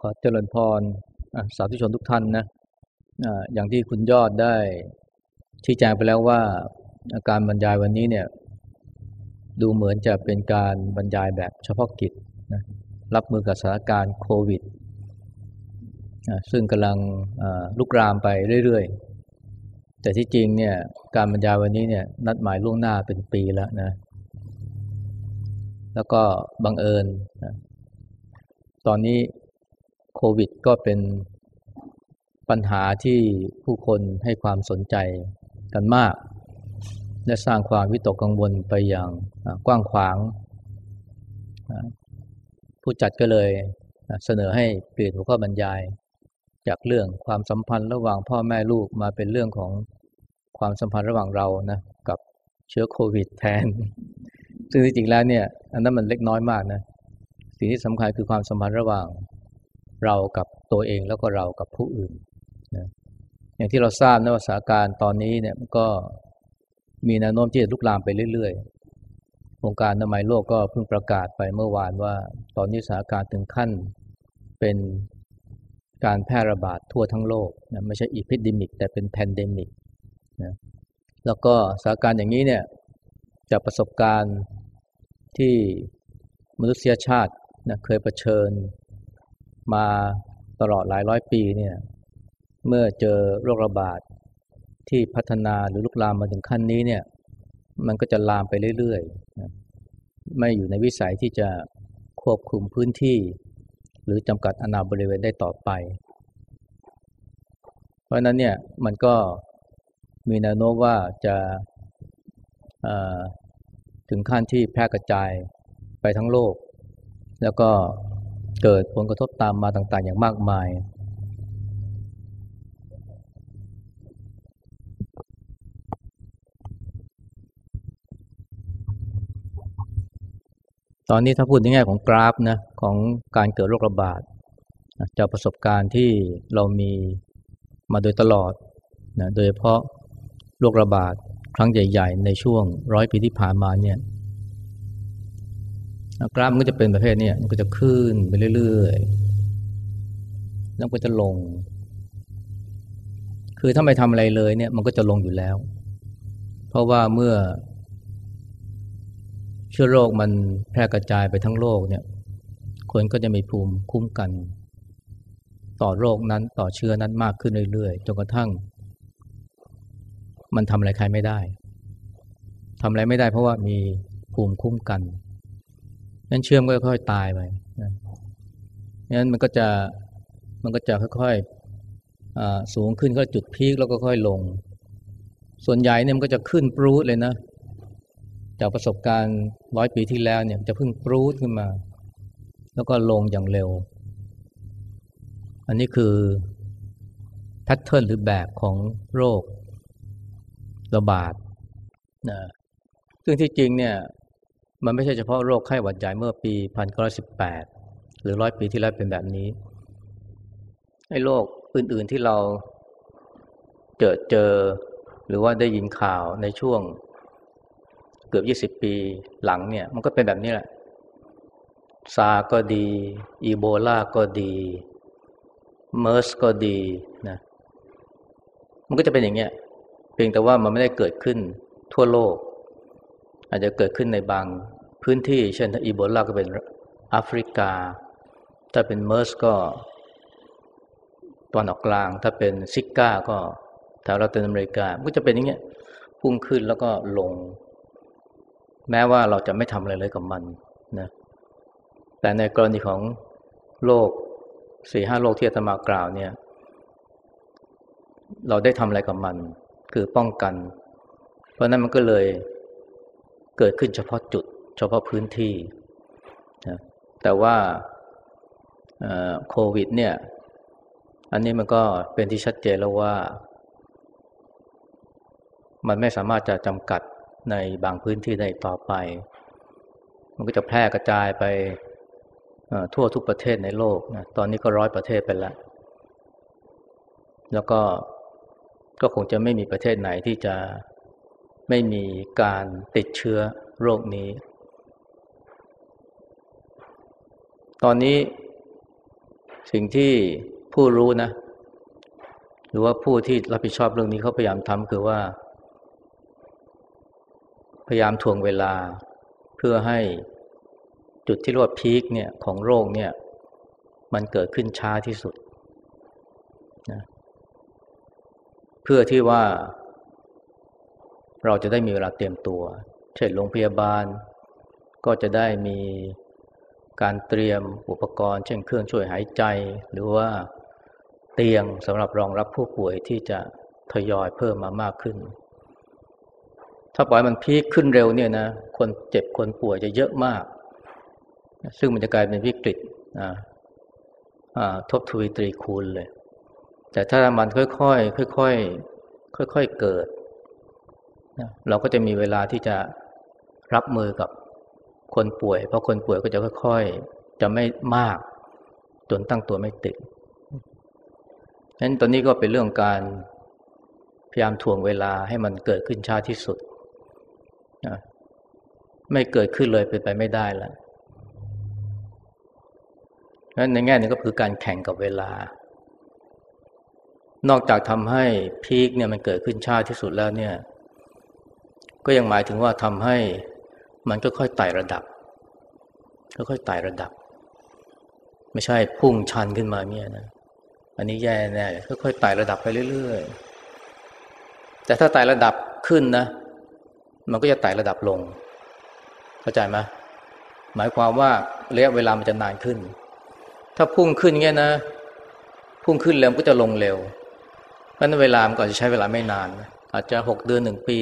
ขอเจริญพรสาธุชนทุกท่านนะอย่างที่คุณยอดได้ชี้แจงไปแล้วว่าการบรรยายวันนี้เนี่ย ดูเหมือนจะเป็นการบรรยายแบบเฉพาะกิจนะรับมือกับสถานการณ์โควิด ซึ่งกำลังลุกรามไปเรื่อยๆ แต่ที่จริงเนี่ยการบรรยายวันนี้เนี่ยนัดหมายล่วงหน้าเป็นปีแล้วนะ แล้วก็บังเอิญ ตอนนี้ ควิดก็เป็นปัญหาที่ผู้คนให้ความสนใจกันมาก และสร้างความวิตกกังวลไปอย่างกว้างขวาง ผู้จัดก็เลยเสนอให้เปลี่ยนหัวข้อบรรยาย จากเรื่องความสัมพันธ์ระหว่างพ่อแม่ลูกมาเป็นเรื่องของความสัมพันธ์ระหว่างเรานะกับเชื้อโควิดแทน ซึ่งจริงๆแล้วเนี่ย อันนั้นมันเล็กน้อยมากนะ สิ่งที่สำคัญคือความสัมพันธ์ระหว่าง เรากับตัวเองแล้วก็เรากับผู้อื่นนะอย่างที่เราทราบนะว่าสถานการณ์ตอนนี้เนี่ยก็มีแนวโน้มที่จะลุกลามไปเรื่อยๆองค์การอนามัยโลกก็เพิ่งประกาศไปเมื่อวานว่า ตอนนี้สถานการณ์ถึงขั้นเป็นการแพร่ระบาดทั่วทั้งโลกนะไม่ใช่ epidemic แต่เป็น pandemicนะแล้วก็สถานการณ์อย่างนี้เนี่ยจากประสบการณ์ที่มนุษยชาตินะเคยเผชิญ มาตลอดหลายร้อยปีเนี่ยเมื่อเจอโรคระบาดที่พัฒนาหรือลุกลามมาถึงขั้นนี้เนี่ย มันก็จะลามไปเรื่อยๆ ไม่อยู่ในวิสัยที่จะควบคุมพื้นที่ หรือจำกัดอนาบริเวณได้ต่อไป เพราะนั้นเนี่ยมันก็มีแนวโน้มว่าจะถึงขั้นที่แพร่กระจายไปทั้งโลก แล้วก็ เกิดผลกระทบตามมาต่างๆ อย่างมากมาย ตอนนี้ถ้าพูดในแง่ของกราฟนะของการเกิดโรคระบาดจากประสบการณ์ที่เรามีมาโดยตลอดนะโดยเฉพาะโรคระบาดครั้งใหญ่ ๆ ในช่วงร้อยปีที่ผ่านมาเนี่ย กราฟมันก็จะเป็นประเภทนี้มันก็จะขึ้นไปเรื่อยๆ แล้วก็จะลง คือถ้าไม่ทำอะไรเลยเนี่ย มันก็จะลงอยู่แล้ว เพราะว่าเมื่อ เชื้อโรคมันแพร่กระจายไปทั้งโลกเนี่ย คนก็จะมีภูมิคุ้มกัน ต่อโรคนั้นต่อเชื้อนั้นมากขึ้นเรื่อยๆ จนกระทั่ง มันทำอะไรใครไม่ได้ทำอะไรไม่ได้เพราะว่ามีภูมิคุ้มกัน นั้นเชื่อมก็ค่อยๆตายไปนั้นมันก็จะมันก็จะค่อยๆสูงขึ้นก็จุดพีคแล้วก็ค่อยลง ส่วนใหญ่เนี่ยมันก็จะขึ้นปรูดเลยนะ จากประสบการณ์ร้อยปีที่แล้วเนี่ยจะพึ่งปรูดขึ้นมา แล้วก็ลงอย่างเร็ว อันนี้คือแพทเทิร์นหรือแบบของโรคระบาดนะซึ่งที่จริงเนี่ย มันไม่ใช่เฉพาะโรคไข้หวัดใหญ่เมื่อปีพันเก้าสิบแปดหรือร้อยปีที่แล้วเป็นแบบนี้ ไอ้โรคอื่น ๆที่เราเจอเจอ หรือว่าได้ยินข่าวในช่วงเกือบยี่สิบปีหลังเนี่ย มันก็เป็นแบบนี้แหละ ซาก็ดี อีโบลาก็ดีเมอร์สก็ดีนะ มันก็จะเป็นอย่างเงี้ย เพียงแต่ว่ามันไม่ได้เกิดขึ้นทั่วโลก อาจจะเกิดขึ้นในบางพื้นที่ เช่นอีโบลาก็เป็นแอฟริกา ถ้าเป็น MERS ก็ตะวันออกกลาง ถ้าเป็นซิก้าก็แถวลาตินอเมริกาก็จะเป็นอย่างเงี้ยพุ่งขึ้นแล้วก็ลง แม้ว่าเราจะไม่ทำอะไรเลยกับมันนะแต่ในกรณีของโรคสี่ห้าโรคที่อาตมากล่าวเนี่ย เราได้ทำอะไรกับมัน คือป้องกัน เพราะนั้นมันก็เลย เกิดขึ้นเฉพาะจุด เฉพาะพื้นที่นะแต่ว่าโควิด เนี่ย อันนี้มันก็เป็นที่ชัดเจนแล้วว่า มันไม่สามารถจะจำกัดในบางพื้นที่ได้ต่อไป มันก็จะแพร่กระจายไปทั่วทุกประเทศในโลกนะตอนนี้ก็ร้อยประเทศไปแล้วแล้วก็ก็คงจะไม่มีประเทศไหนที่จะ ไม่มีการติดเชื้อโรคนี้ ตอนนี้สิ่งที่ผู้รู้นะ หรือว่าผู้ที่รับผิดชอบเรื่องนี้เขาพยายามทำคือว่า พยายามทวงเวลาเพื่อให้จุดที่เรียกว่าพีคเนี่ยของโรคเนี่ย มันเกิดขึ้นช้าที่สุดนะเพื่อที่ว่า เราจะได้มีเวลาเตรียมตัว เช่นโรงพยาบาล ก็จะได้มีการเตรียมอุปกรณ์ เช่นเครื่องช่วยหายใจ หรือว่าเตียงสำหรับรองรับผู้ป่วยที่จะทยอยเพิ่มมามากขึ้น ถ้าปล่อยมันพีคขึ้นเร็วเนี่ยนะคนเจ็บคนป่วยจะเยอะมาก ซึ่งมันจะกลายเป็นวิกฤตทบทวีตรีคูณเลย แต่ถ้ามันค่อยๆค่อยๆค่อยๆเกิด เราก็จะมีเวลาที่จะรับมือกับคนป่วย เพราะคนป่วยก็จะค่อยๆ จะไม่มาก จนตั้งตัวไม่ติดฉะนั้นตอนนี้ก็เป็นเรื่องการพยายามถ่วงเวลาให้มันเกิดขึ้นช้าที่สุดนะไม่เกิดขึ้นเลยเป็นไปไม่ได้แล้วนั้นในแง่นึงก็คือการแข่งกับเวลา นอกจากทำให้พีคเนี่ยมันเกิดขึ้นช้าที่สุดแล้วเนี่ย ก็ยังหมายถึงว่าทำให้มันก็ค่อยไต่ระดับค่อยๆไต่ระดับ ไม่ใช่พุ่งชันขึ้นมาเนี่ยนะอันนี้แย่แน่ค่อยๆไต่ระดับไปเรื่อยๆ แต่ถ้าไต่ระดับขึ้นนะ มันก็จะไต่ระดับลง เข้าใจไหมหมายความว่าระยะเวลามันจะนานขึ้น ถ้าพุ่งขึ้นเงี้ยนะ พุ่งขึ้นเร็วก็จะลงเร็วเพราะนั้นเวลามันก็จะใช้เวลาไม่นาน อาจจะหกเดือนหนึ่งปี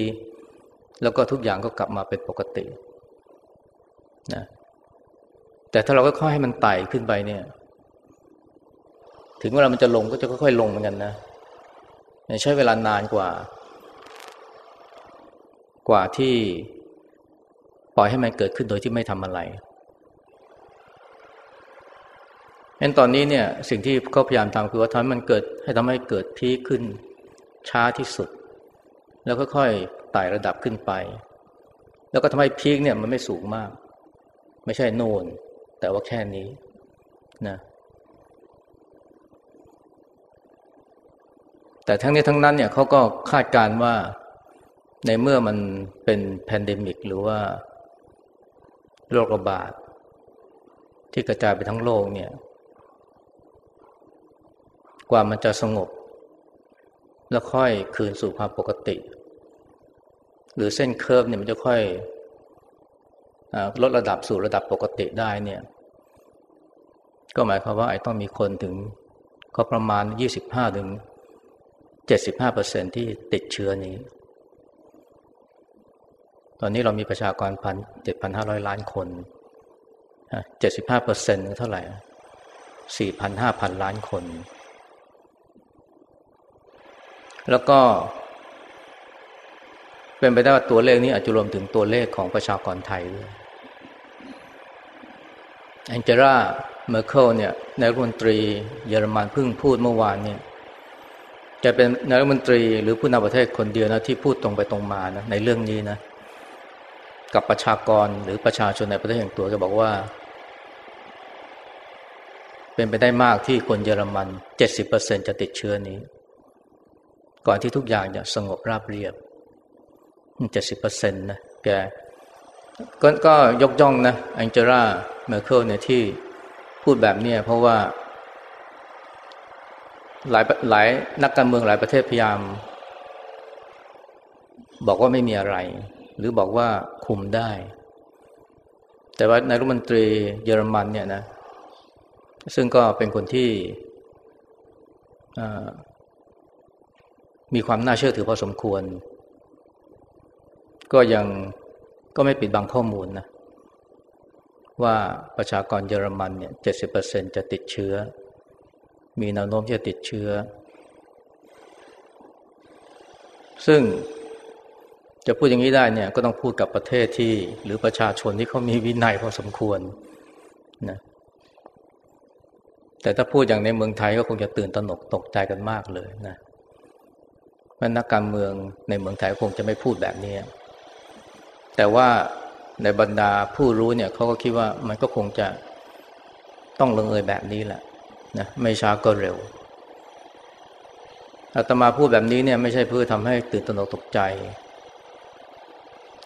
แล้วก็ทุกอย่างก็กลับมาเป็นปกตินะแต่ถ้าเราก็ค่อยให้มันไต่ขึ้นไปเนี่ย ถึงเวลามันจะลงก็จะค่อยๆลงเหมือนกันนะใช้เวลานานกว่า กว่าที่ปล่อยให้มันเกิดขึ้นโดยที่ไม่ทำอะไรเห็นตอนนี้เนี่ย สิ่งที่เขาพยายามทำคือว่าทำให้มันเกิด ให้ทำให้เกิดพีขึ้นช้าที่สุด แล้วก็ค่อย ไต่ระดับขึ้นไป แล้วก็ทำให้พีคเนี่ยมันไม่สูงมาก ไม่ใช่โน่น แต่ว่าแค่นี้นะแต่ทั้งนี้ทั้งนั้นเนี่ยเขาก็คาดการณ์ว่าในเมื่อมันเป็น pandemic หรือว่าโรคระบาด ที่กระจายไปทั้งโลกเนี่ย กว่ามันจะสงบ แล้วค่อยคืนสู่ความปกติ รือเส้นเคอร์ฟเนี่ยมันจะค่อยลดระดับสู่ระดับปกติได้เนี่ย ก็หมายความว่าไอ้ต้องมีคนถึง ก็ประมาณ25ถึง75เปอร์เซ็นที่ติดเชื้อนี้ ตอนนี้เรามีประชากรพันเจ็ดพันห้าร้อยล้านคนเจ็ดสิบห้าเปอร์เซ็นต์เท่าไหร่สี่พันห้าพันล้านคน แล้วก็ เป็นไปได้ว่าตัวเลขนี้อาจจะรวมถึงตัวเลขของประชากรไทยด้วยแองเจล่าเมอร์เคิลเนี่ยนายรัฐมนตรีเยอรมันเพิ่งพูดเมื่อวานเนี่ยจะเป็นนายรัฐมนตรีหรือผู้นำประเทศคนเดียวนะที่พูดตรงไปตรงมานะในเรื่องนี้นะ กับประชากรหรือประชาชนในประเทศอย่างตัวก็บอกว่า เป็นไปได้มากที่คนเยอรมันเจ็ดสิบเปอร์เซ็นจะติดเชื้อนี้ ก่อนที่ทุกอย่างจะสงบราบเรียบ เจ็ดสิบเปอร์เซ็นต์นะแกก็ก็ยกย่องนะแองเจล่าเมอร์เคิลเนี่ยที่พูดแบบนี้เพราะว่า หลายหลายนักการเมืองหลายประเทศพยายาม บอกว่าไม่มีอะไร หรือบอกว่าคุมได้ แต่ว่านายรัฐมนตรีเยอรมันเนี่ยนะ ซึ่งก็เป็นคนที่มีความน่าเชื่อถือพอสมควร ก็ยังก็ไม่ปิดบังข้อมูลนะว่าประชากรเยอรมันเนี่ยเจ็ดสิบเปอร์เซ็นจะติดเชื้อ มีแนวโน้มที่จะติดเชื้อ ซึ่งจะพูดอย่างนี้ได้เนี่ยก็ต้องพูดกับประเทศที่หรือประชาชนที่เขามีวินัยพอสมควรนะแต่ถ้าพูดอย่างในเมืองไทยก็คงจะตื่นตระหนกตกใจกันมากเลยนะนักการเมืองในเมืองไทยคงจะไม่พูดแบบนี้ แต่ว่าในบรรดาผู้รู้เนี่ยเขาก็คิดว่ามันก็คงจะต้องลงเอยแบบนี้แหละนะไม่ช้าก็เร็วอาตมาพูดแบบนี้เนี่ยไม่ใช่เพื่อทำให้ตื่นตระหนกตกใจ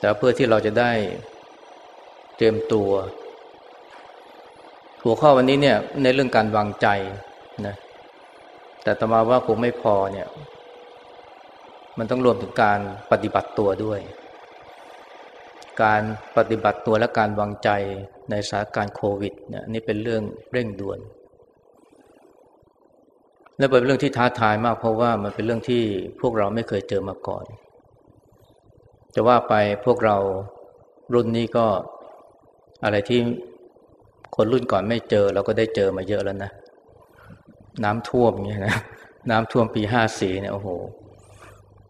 แต่เพื่อที่เราจะได้เตรียมตัว หัวข้อวันนี้เนี่ยในเรื่องการวางใจนะแต่ตมาว่าคงไม่พอเนี่ย มันต้องรวมถึงการปฏิบัติตัวด้วย การปฏิบัติตัวและการวางใจในสถานการณ์โควิดเนี่ยนี่เป็นเรื่องเร่งด่วน และเป็นเรื่องที่ท้าทายมากเพราะว่ามันเป็นเรื่องที่พวกเราไม่เคยเจอมาก่อน จะว่าไปพวกเรารุ่นนี้ก็อะไรที่คนรุ่นก่อนไม่เจอเราก็ได้เจอมาเยอะแล้วนะ น้ำท่วมเงี้ยนะ น้ำท่วมปีห้าสี่เนี่ยโอ้โห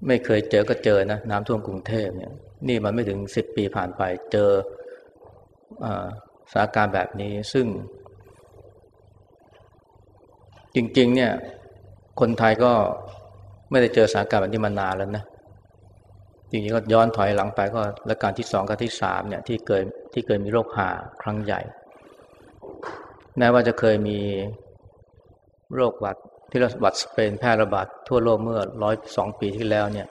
ไม่เคยเจอก็เจอนะน้ำท่วมกรุงเทพเนี่ย นี่มันไม่ถึงสิบปีผ่านไปเจอสถานการณ์แบบนี้ซึ่ง จริง ๆ เนี่ย คนไทยก็ไม่ได้เจอสถานการณ์แบบนี้มานานแล้วนะจริงๆก็ย้อนถอยหลังไปก็และการที่สองกับที่สามเนี่ย ที่เคยที่เคยมีโรคหาครั้งใหญ่แม้ว่าจะเคยมีโรคหวัด ที่ราหวัดสเปนแพร่ระบาดทั่วโลกเมื่อร้อยสองปีที่แล้วเนี่ย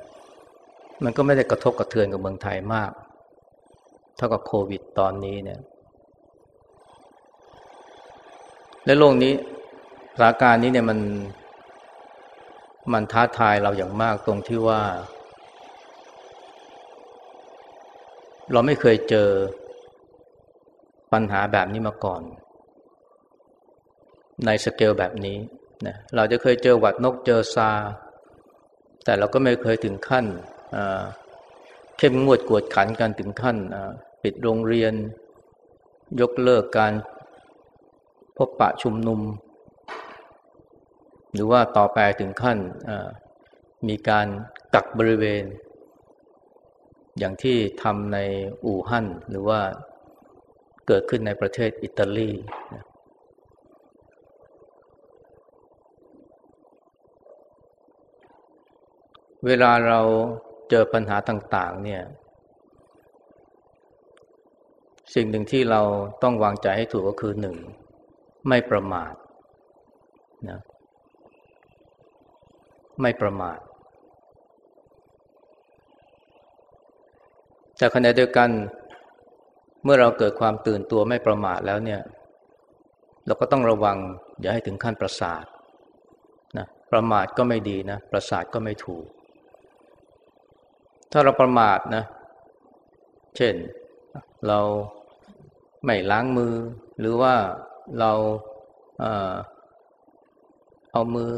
มันก็ไม่ได้กระทบกระเทือนกับเมืองไทยมาก เท่ากับโควิดตอนนี้เนี่ย และโลกนี้สถานการณ์นี้เนี่ยมัน มันท้าทายเราอย่างมากตรงที่ว่า เราไม่เคยเจอปัญหาแบบนี้มาก่อน ในสเกลแบบนี้ นะเราจะเคยเจอหวัดนกเจอซา แต่เราก็ไม่เคยถึงขั้นเข้มงวดกวดขันกันถึงขั้นปิดโรงเรียน ยกเลิกการพบปะชุมนุม หรือว่าต่อไปถึงขั้นมีการกักบริเวณ อย่างที่ทำในอู่ฮั่นหรือว่าเกิดขึ้นในประเทศอิตาลี เวลาเราเจอปัญหาต่าง ๆ เนี่ย สิ่งหนึ่งที่เราต้องวางใจให้ถูกก็คือหนึ่ง ไม่ประมาทนะไม่ประมาท แต่ขณะเดียวกัน เมื่อเราเกิดความตื่นตัวไม่ประมาทแล้วเนี่ย เราก็ต้องระวัง อย่าให้ถึงขั้นประสาทนะประมาทก็ไม่ดีนะ ประสาทก็ไม่ถูก ถ้าเราประมาทนะ เช่น เราไม่ล้างมือ หรือว่าเราเอามือ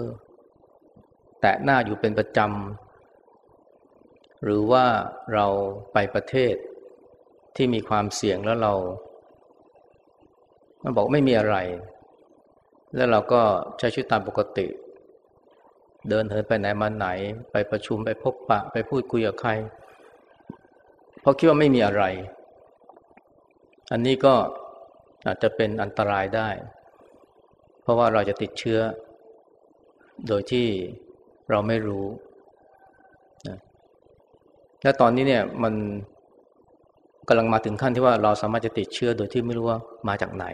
แตะหน้าอยู่เป็นประจำ หรือว่าเราไปประเทศที่มีความเสี่ยงแล้วเรา มันบอกไม่มีอะไร แล้วเราก็ใช้ชีวิตตามปกติ เดินเหินไปไหนมาไหน ไปประชุมไปพบปะ ไปพูดคุยกับใคร เพราะคิดว่าไม่มีอะไร อันนี้ก็อาจจะเป็นอันตรายได้ เพราะว่าเราจะติดเชื้อ โดยที่เราไม่รู้นะและตอนนี้เนี่ยมันกำลังมาถึงขั้นที่ว่าเราสามารถจะติดเชื้อโดยที่ไม่รู้ว่ามาจากไหน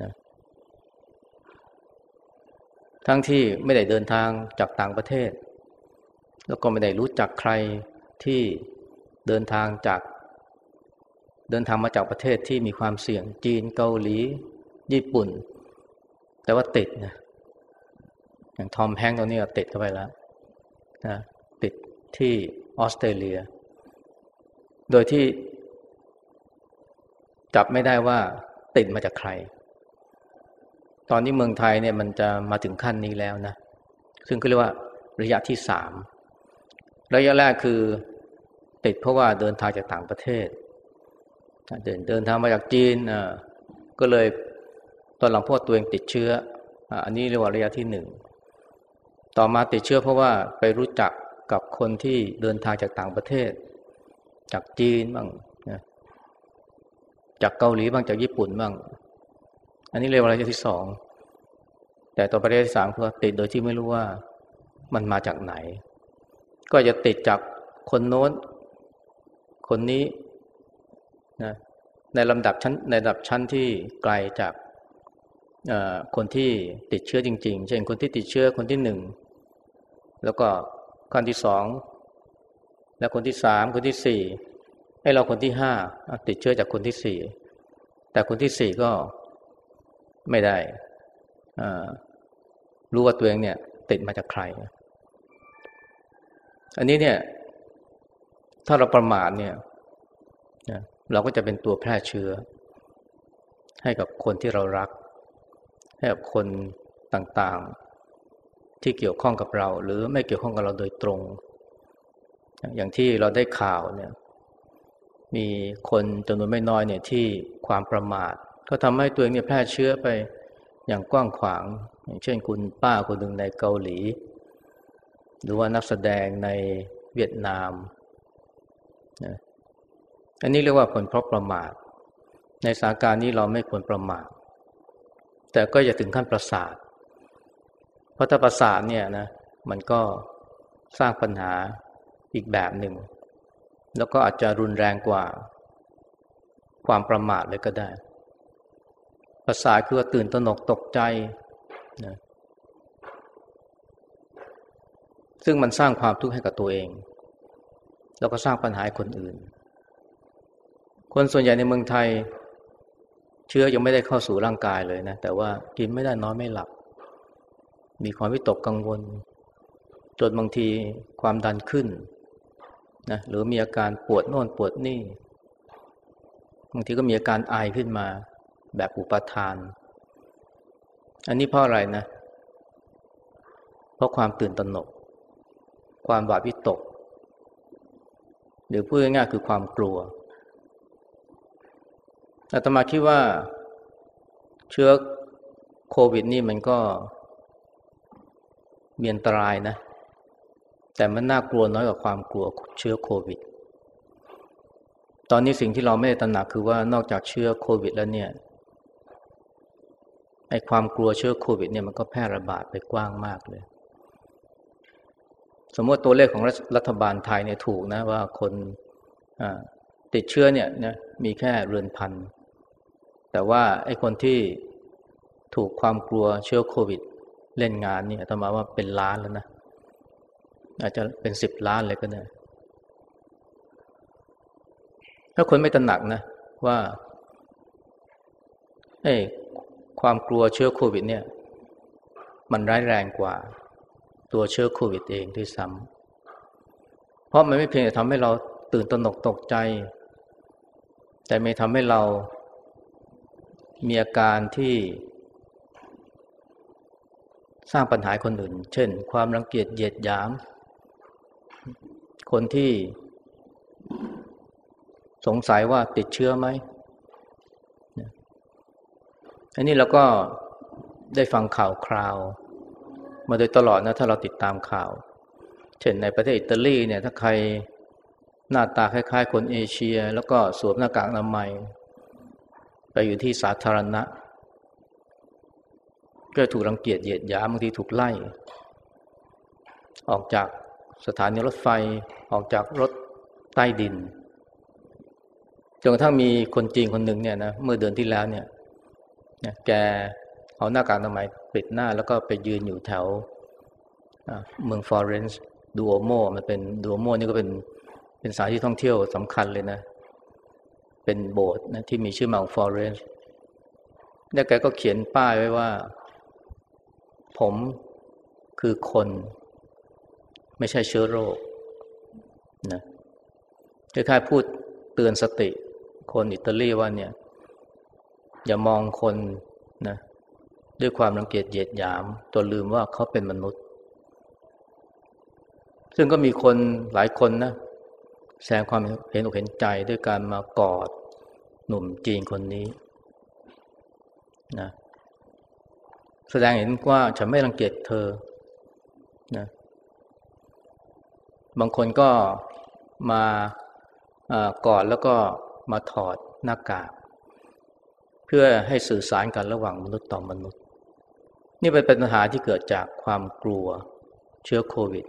นะ ทั้งที่ไม่ได้เดินทางจากต่างประเทศ แล้วก็ไม่ได้รู้จักใครที่เดินทางจาก เดินทางมาจากประเทศที่มีความเสี่ยงจีนเกาหลี ญี่ปุ่น แต่ว่าติดนะอย่างทอมแฮงตัวนี้ติดเข้าไปแล้วนะติดที่ออสเตรเลีย โดยที่จับไม่ได้ว่าติดมาจากใคร ตอนนี้เมืองไทยเนี่ยมันจะมาถึงขั้นนี้แล้วนะ ซึ่งก็เรียกว่าระยะที่สามระยะแรกคือติดเพราะว่าเดินทางจากต่างประเทศ เดินเดินทางมาจากจีนก็เลยตอนหลังพวกตัวเองติดเชื้ออันนี้เรียกว่าระยะที่หนึ่งต่อมาติดเชื้อเพราะว่าไปรู้จักกับคนที่เดินทางจากต่างประเทศ จากจีนบ้างจากเกาหลีบ้างจากญี่ปุ่นบ้าง อันนี้เรียกว่าระยะที่สอง แต่ต่อประเทศที่สามคือติดโดยที่ไม่รู้ว่ามันมาจากไหน ก็จะติดจากคนโน้น คนนี้นะในลำดับชั้นในระดับชั้นที่ไกลจากคนที่ติดเชื้อจริง ๆ เช่นคนที่ติดเชื้อคนที่หนึ่งแล้วก็คนที่สองและคนที่สามคนที่สี่ให้เราคนที่ห้าติดเชื้อจากคนที่สี่แต่คนที่สี่ก็ ไม่ได้รู้ว่าตัวเองเนี่ย ติดมาจากใคร อันนี้เนี่ย ถ้าเราประมาทเนี่ยเราก็จะเป็นตัวแพร่เชื้อ ให้กับคนที่เรารัก ให้กับคนต่างๆ ที่เกี่ยวข้องกับเรา หรือไม่เกี่ยวข้องกับเราโดยตรง อย่างที่เราได้ข่าวเนี่ย มีคนจำนวนไม่น้อยเนี่ยที่ความประมาท ก็ทำให้ตัวเองเนี่ยแพร่เชื้อไปอย่างกว้างขวาง อย่างเช่นคุณป้าคนหนึ่งในเกาหลี หรือว่านักแสดงในเวียดนามนะอันนี้เรียกว่าผลเพราะประมาท ในสถานการณ์นี้เราไม่ควรประมาท แต่ก็อย่าถึงขั้นประสาท เพราะถ้าประสาทเนี่ยนะ มันก็สร้างปัญหาอีกแบบหนึ่ง แล้วก็อาจจะรุนแรงกว่า ความประมาทเลยก็ได้ ประสาทคือว่าตื่นตระหนกตกใจนะซึ่งมันสร้างความทุกข์ให้กับตัวเอง แล้วก็สร้างปัญหาให้คนอื่น คนส่วนใหญ่ในเมืองไทย เชื้อยังไม่ได้เข้าสู่ร่างกายเลยนะ แต่ว่ากินไม่ได้นอนไม่หลับ มีความวิตกกังวล จนบางทีความดันขึ้นนะหรือมีอาการปวดโน่นปวดนี่ บางทีก็มีอาการไอขึ้นมา แบบอุปทาน อันนี้เพราะอะไรนะ เพราะความตื่นตระหนก ความหวาดวิตก หรือพูดง่ายๆคือความกลัวอาตมาคิดว่าเชื้อโควิดนี่มันก็มีอันตรายนะ แต่มันน่ากลัวน้อยกว่าความกลัวเชื้อโควิด ตอนนี้สิ่งที่เราไม่ได้ตระหนักคือว่านอกจากเชื้อโควิดแล้วเนี่ย ไอ้ความกลัวเชื้อโควิดเนี่ยมันก็แพร่ระบาดไปกว้างมากเลย สมมติตัวเลขของรัฐบาลไทยเนี่ยถูกนะว่าคนติดเชื้อเนี่ยนะมีแค่เรือนพัน แต่ว่าไอ้คนที่ถูกความกลัวเชื้อโควิด เล่นงานเนี่ทำมาว่าเป็นล้านแล้วนะ อาจจะเป็นสิบล้านเลยก็ได้ถ้าคนไม่ตระหนักนะว่าไอ้ ความกลัวเชื้อโควิด เนี่ย มันร้ายแรงกว่า ตัวเชื้อโควิดเองที่ซ้ำเพราะมันไม่เพียงแต่ทำให้เราตื่นตระหนกตกใจ แต่ไม่ทำให้เรามีอาการที่ สร้างปัญหาคนอื่น เช่น ความรังเกียจเหยียดหยาม คนที่สงสัยว่าติดเชื้อไหม อันนี้เราก็ได้ฟังข่าวคราว มาโดยตลอดนะถ้าเราติดตามข่าว เช่นในประเทศอิตาลีเนี่ยถ้าใครหน้าตาคล้าย ๆ คนเอเชีย แล้วก็สวมหน้ากากอนามัย ไปอยู่ที่สาธารณะ ก็ถูกรังเกียจเหยียดหยามบางทีถูกไล่ ออกจากสถานีรถไฟออกจากรถใต้ดินจนกระทั่งมีคนจีนคนหนึ่งเนี่ยนะเมื่อเดือนที่แล้วเนี่ย แกเอาหน้ากากอนามัยปิดหน้าแล้วก็ไปยืนอยู่แถวเมืองฟลอเรนซ์ดูโอโมมันเป็นดูโอโมนี่ก็เป็นเป็นสถานที่ท่องเที่ยวสำคัญเลยนะ เป็นโบสถ์นะที่มีชื่อมาฟอร์เรนซ์แล้วแกก็เขียนป้ายไว้ว่า ผมคือคน ไม่ใช่เชื้อโรคนะคล้ายๆพูดเตือนสติ คนอิตาลีว่าเนี่ย อย่ามองคนนะด้วยความรังเกียจเหยียดหยามตัวลืมว่าเขาเป็นมนุษย์ ซึ่งก็มีคนหลายคนนะแสดงความเห็นอกเห็นใจด้วยการมากอดหนุ่มจีนคนนี้นะแสดงเห็นว่าฉันไม่รังเกียจเธอนะบางคนก็มากอดแล้วก็มาถอดหน้ากาก พื่อให้สื่อสารกันระหว่างมนุษย์ต่อมนุษย์ นี่เป็นปัญหาที่เกิดจากความกลัวเชื้อโควิด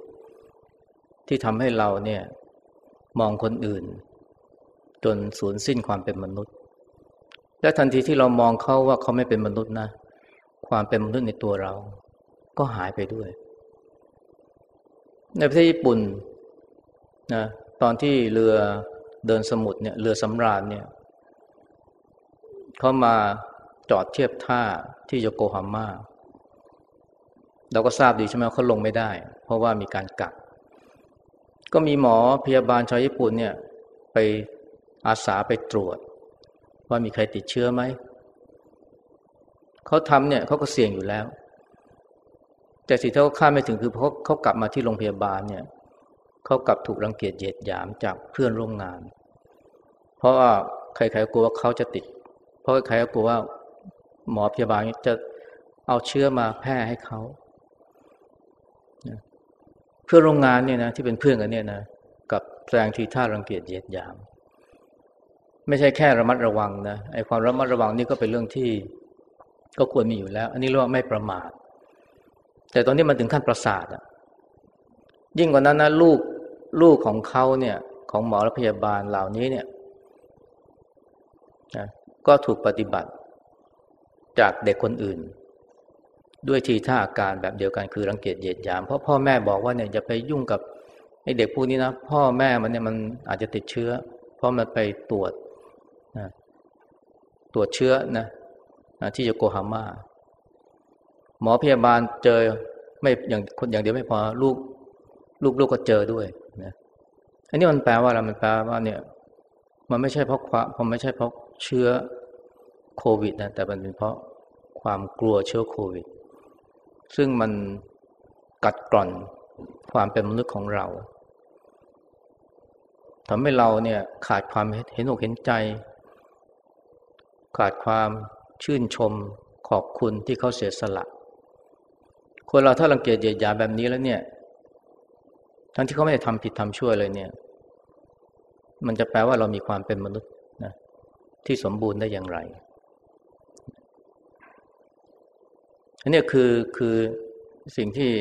ที่ทำให้เราเนี่ยมองคนอื่น จนสูญสิ้นความเป็นมนุษย์ และทันทีที่เรามองเขาว่าเขาไม่เป็นมนุษย์นะ ความเป็นมนุษย์ในตัวเรา ก็หายไปด้วย ในประเทศญี่ปุ่นนะตอนที่เรือเดินสมุทรเนี่ยเรือสำราญเนี่ย เขามาจอดเทียบท่าที่โยโกฮาม่าเราก็ทราบดีใช่ไหมเขาลงไม่ได้ เพราะว่ามีการกัก ก็มีหมอพยาบาลชาวญี่ปุ่นเนี่ยไปอาสาไปตรวจ ว่ามีใครติดเชื้อไหม เขาทำเนี่ยเขาก็เสี่ยงอยู่แล้ว แต่สิ่งที่เขาคาดไม่ถึงคือเขาเขากลับมาที่โรงพยาบาลเนี่ยเขากลับถูกรังเกียจเหยียดหยามจากเพื่อนร่วมงาน เพราะว่าใครๆกลัวว่าเขาจะติด เพราะใครๆกลัวว่าหมอพยาบาลจะเอาเชื้อมาแพร่ให้เขาเพื่อโรงงานเนี่ยนะที่เป็นเพื่อนกันเนี่ยนะกับแสดงทีท่ารังเกียจเยียดยาม ไม่ใช่แค่ระมัดระวังนะไอ้ความระมัดระวังนี่ก็เป็นเรื่องที่ก็ควรมีอยู่แล้ว อันนี้เรียกว่าไม่ประมาท แต่ตอนนี้มันถึงขั้นประสาทอะยิ่งกว่านั้นนะลูกลูกของเขาเนี่ย ของหมอและพยาบาลเหล่านี้เนี่ยนะ ก็ถูกปฏิบัติจากเด็กคนอื่น ด้วยทีท่าอาการแบบเดียวกันคือรังเกียจเหยียดหยาม เพราะพ่อแม่บอกว่าเนี่ยจะไปยุ่งกับไอ้เด็กพวกนี้นะพ่อแม่มันเนี่ยมันอาจจะติดเชื้อ เพราะมันไปตรวจนะตรวจเชื้อนะที่โยโกฮาม่าหมอพยาบาลเจอไม่อย่างคนอย่างเดียวไม่พอลูก ลูกลูกก็เจอด้วยนะอันนี้มันแปลว่าอะไรมันแปลว่าเนี่ย มันไม่ใช่เพราะความมันไม่ใช่เพราะ เชื้อโควิดนะแต่มันเป็นเพราะความกลัวเชื้อโควิด ซึ่งมันกัดกร่อนความเป็นมนุษย์ของเราทำให้เราเนี่ยขาดความเห็นอกเห็นใจ ขาดความชื่นชมขอบคุณที่เขาเสียสละ คนเราถ้ารังเกียจเยียดยาแบบนี้แล้วเนี่ย ทั้งที่เขาไม่ได้ทำผิดทำชั่วเลยเนี่ย มันจะแปลว่าเรามีความเป็นมนุษย์ ที่สมบูรณ์ได้อย่างไร อันนี้คือคือสิ่งที่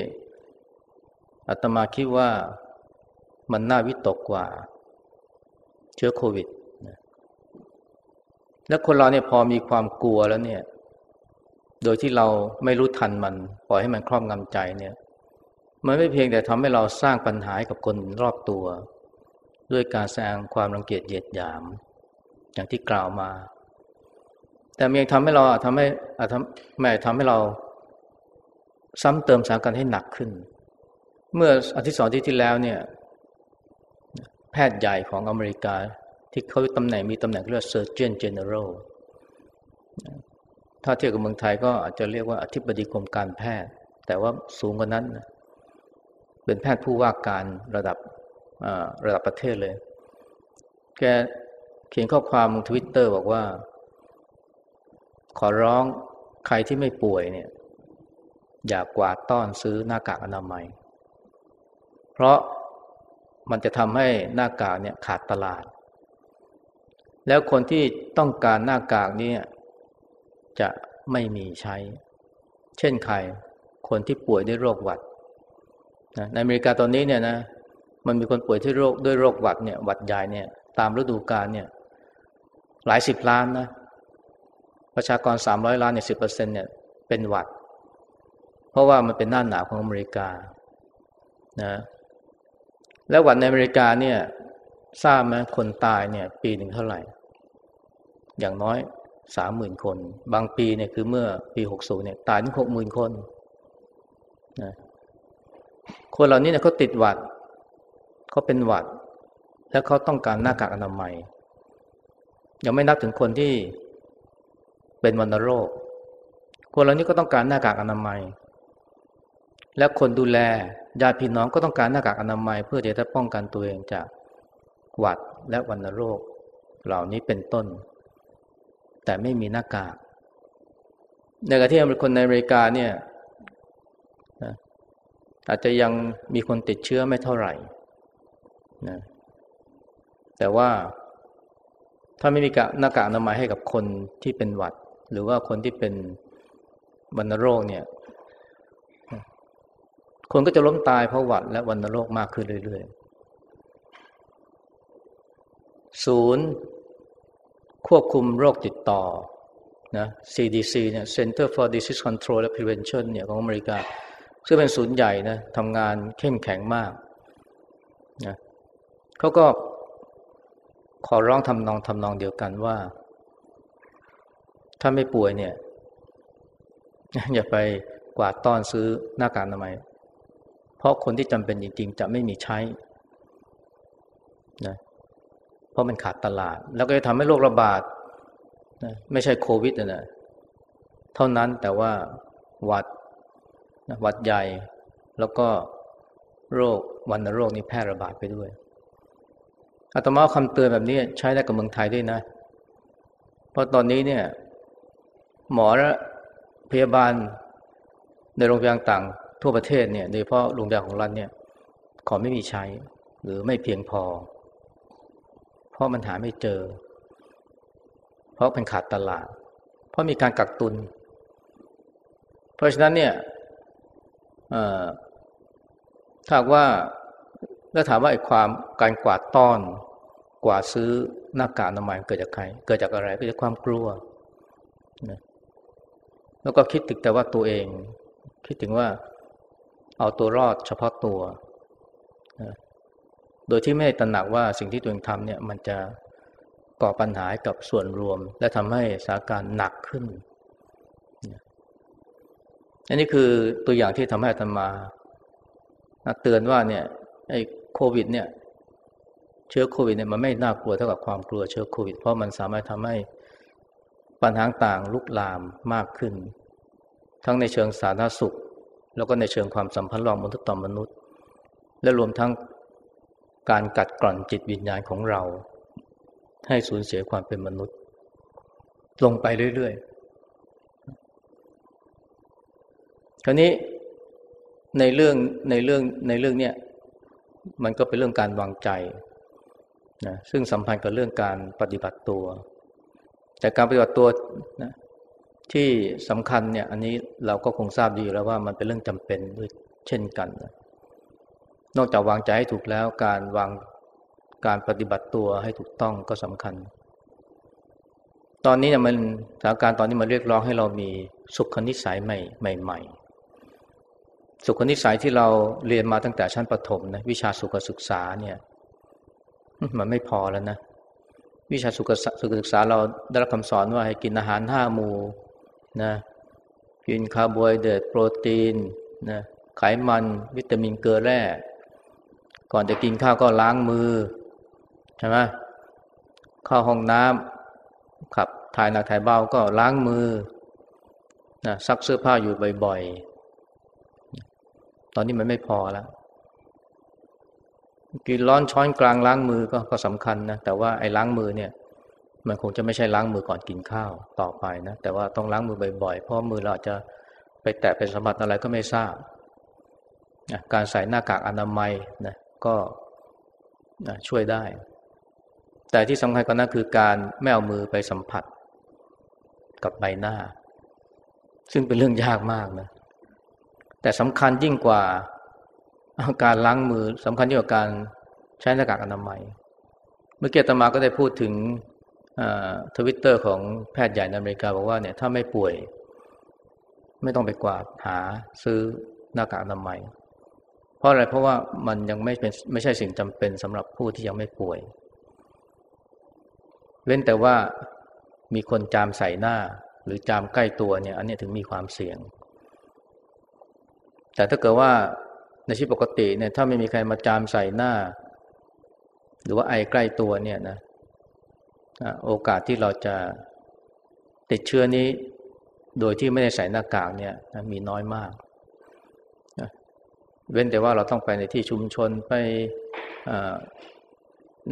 อาตมาคิดว่ามันน่าวิตกกว่าเชื้อโควิด แล้วคนเราเนี่ยพอมีความกลัวแล้วเนี่ย โดยที่เราไม่รู้ทันมัน ปล่อยให้มันครอบงำใจเนี่ย มันไม่เพียงแต่ทำให้เราสร้างปัญหากับคนรอบตัว ด้วยการแสดงความรังเกียจเหยียดหยาม อย่างที่กล่าวมา แต่มันยังทำให้เราทำให้อาจทำแม่ทำให้เรา ซ้ำเติมสถานการณ์ให้หนักขึ้น เมื่ออาทิตย์สองอาทิตย์ที่แล้วเนี่ย แพทย์ใหญ่ของอเมริกา ที่เขาตำแหน่งมีตำแหน่งเรียก Surgeon General ถ้าเทียบกับเมืองไทยก็อาจจะเรียกว่าอธิบดีกรมการแพทย์ แต่ว่าสูงกว่านั้นเป็นแพทย์ผู้ว่าการระดับระดับประเทศเลย แก เขียนข้อความทวิตเตอร์บอกว่า ขอร้องใครที่ไม่ป่วยเนี่ย อย่ากวาดต้อนซื้อหน้ากากอนามัย เพราะมันจะทำให้หน้ากากเนี่ยขาดตลาด แล้วคนที่ต้องการหน้ากากนี้จะไม่มีใช้ เช่นใคร คนที่ป่วยด้วยโรคหวัดนะในอเมริกาตอนนี้เนี่ยนะมันมีคนป่วยที่โรคด้วยโรคหวัดเนี่ยหวัดใหญ่เนี่ย ตามฤดูกาลเนี่ย หลายสิบล้านนะ ประชากรสามร้อยล้านเนี่ยสิบเปอร์เซ็นเนี่ยเป็นหวัด เพราะว่ามันเป็นหน้าหนาวของอเมริกานะแล้ววันในอเมริกาเนี่ยทราบไหมคนตายเนี่ย ปีหนึ่งเท่าไหร่ อย่างน้อยสามหมื่นคน บางปีเนี่ยคือเมื่อปีหกศูนย์เนี่ย ตายถึงหกหมื่นคนนะคนเหล่านี้เนี่ยเขาติดหวัดเขาเป็นหวัด แล้วเขาต้องการหน้ากากอนามัย ยังไม่นับถึงคนที่เป็นวัณโรค คนเหล่านี้ก็ต้องการหน้ากากอนามัย และคนดูแลญาติพี่น้องก็ต้องการหน้ากากอนามัย เพื่อจะได้ป้องกันตัวเองจากหวัดและวัณโรค เหล่านี้เป็นต้น แต่ไม่มีหน้ากาก ในกระที่คนในอเมริกาเนี่ยอาจจะยังมีคนติดเชื้อไม่เท่าไหร่นะแต่ว่า ถ้าไม่มีหน้ากากอนามัยให้กับคนที่เป็นหวัด หรือว่าคนที่เป็นวัณโรคเนี่ย คนก็จะล้มตายเพราะหวัด และวันโรคมากขึ้นเรื่อยๆศูนย์ควบคุมโรคติดต่อนะ CDC เนี่ย Center for Disease Control และ Prevention เนี่ยของอเมริกา ซึ่งเป็นศูนย์ใหญ่นะทำงานเข้มแข็งมากนะเขาก็ ขอร้องทำนองทำนองเดียวกันว่า ถ้าไม่ป่วยเนี่ยอย่าไปกวาดต้อนซื้อหน้ากากอนามัยเพราะคนที่จำเป็นจริงๆ จะไม่มีใช้นะเพราะมันขาดตลาด แล้วก็จะทำให้โรคระบาดนะไม่ใช่โควิดนะเท่านั้นแต่ว่าหวัดหวัดใหญ่แล้วก็โรควันโรคนี้แพร่ระบาดไปด้วย อาตมาคำเตือนแบบนี้ใช้ได้กับเมืองไทยด้วยนะ เพราะตอนนี้เนี่ย หมอและพยาบาลในโรงพยาบาลต่างทั่วประเทศเนี่ยโดยเฉพาะโรงพยาบาลของรัฐเนี่ย ขอไม่มีใช้ หรือไม่เพียงพอ เพราะมันหาไม่เจอ เพราะเป็นขาดตลาด เพราะมีการกักตุน เพราะฉะนั้นเนี่ยถ้าว่า แล้วถามว่าไอ้ความการกวาดต้อน กวาดซื้อหน้ากากอนามัยเกิดจากใคร เกิดจากอะไรเกิดจากความกลัวนะแล้วก็คิดถึงแต่ว่าตัวเอง คิดถึงว่าเอาตัวรอดเฉพาะตัวนะโดยที่ไม่ตระหนักว่าสิ่งที่ตัวเองทำเนี่ย มันจะก่อปัญหากับส่วนรวม และทำให้สถานการณ์หนักขึ้นอันนี้คือตัวอย่างที่ทำให้ธรรมาเตือนว่าเนี่ยไอ้ โควิด เนี่ย เชื้อโควิดเนี่ยมันไม่น่ากลัวเท่ากับความกลัวเชื้อโควิด เพราะมันสามารถทำให้ปัญหาต่างลุกลามมากขึ้น ทั้งในเชิงสาธารณสุข แล้วก็ในเชิงความสัมพันธ์ระหว่างมนุษย์ต่อมนุษย์ และรวมทั้งการกัดกร่อนจิตวิญญาณของเรา ให้สูญเสียความเป็นมนุษย์ ลงไปเรื่อยๆ คราวนี้ในเรื่องในเรื่องในเรื่องเนี้ย มันก็เป็นเรื่องการวางใจนะซึ่งสัมพันธ์กับเรื่องการปฏิบัติตัว แต่การปฏิบัติตัวนะที่สำคัญเนี่ย อันนี้เราก็คงทราบดีแล้วว่ามันเป็นเรื่องจำเป็นด้วยเช่นกันนะนอกจากวางใจให้ถูกแล้ว การวางการปฏิบัติตัวให้ถูกต้องก็สำคัญ ตอนนี้เนี่ยมันสถานการณ์ตอนนี้มาเรียกร้องให้เรามีสุขนิสัยใหม่ใหม่ สุขนิสัยที่เราเรียนมาตั้งแต่ชั้นประถมนะวิชาสุขศึกษาเนี่ย มันไม่พอแล้วนะ วิชาสุขสุขศึกษาเราได้รับคำสอนว่าให้กินอาหารห้าหมู่นะกินคาร์โบไฮเดรตโปรตีนนะไขมันวิตามินเกลือแร่ ก่อนจะกินข้าวก็ล้างมือใช่ไหมเข้าห้องน้ำขับถ่ายหนักถ่ายเบาก็ล้างมือนะซักเสื้อผ้าอยู่บ่อย ตอนนี้มันไม่พอแล้วกินร้อนช้อนกลางล้างมือก็ก็สำคัญนะแต่ว่าไอ้ล้างมือเนี่ย มันคงจะไม่ใช่ล้างมือก่อนกินข้าวต่อไปนะแต่ว่าต้องล้างมือบ่อยๆ เพราะมือเราจะไปแตะเป็นสมบัติอะไรก็ไม่ทราบการใส่หน้ากากอนามัยนะก็ช่วยได้ แต่ที่สำคัญก็นั่นคือการไม่เอามือไปสัมผัสกับใบหน้า ซึ่งเป็นเรื่องยากมากนะ แต่สำคัญยิ่งกว่าการล้างมือสำคัญยิ่งกว่าการใช้หน้ากากอนามัย เมื่อกี้ตมาก็ได้พูดถึงทวิตเตอร์ของแพทย์ใหญ่ในอเมริกาบอกว่าเนี่ยถ้าไม่ป่วย ไม่ต้องไปกวาดหาซื้อหน้ากากอนามัย เพราะอะไรเพราะว่ามันยังไม่เป็นไม่ใช่สิ่งจำเป็นสำหรับผู้ที่ยังไม่ป่วย เว้นแต่ว่ามีคนจามใส่หน้า หรือจามใกล้ตัวเนี่ย อันนี้ถึงมีความเสี่ยง แต่ถ้าเกิดว่าในชีวิตปกติเนี่ย ถ้าไม่มีใครมาจามใส่หน้า หรือว่าไอใกล้ตัวเนี่ยนะโอกาสที่เราจะติดเชื้อนี้ โดยที่ไม่ได้ใส่หน้ากากเนี่ยมีน้อยมาก เว้นแต่ว่าเราต้องไปในที่ชุมชนไป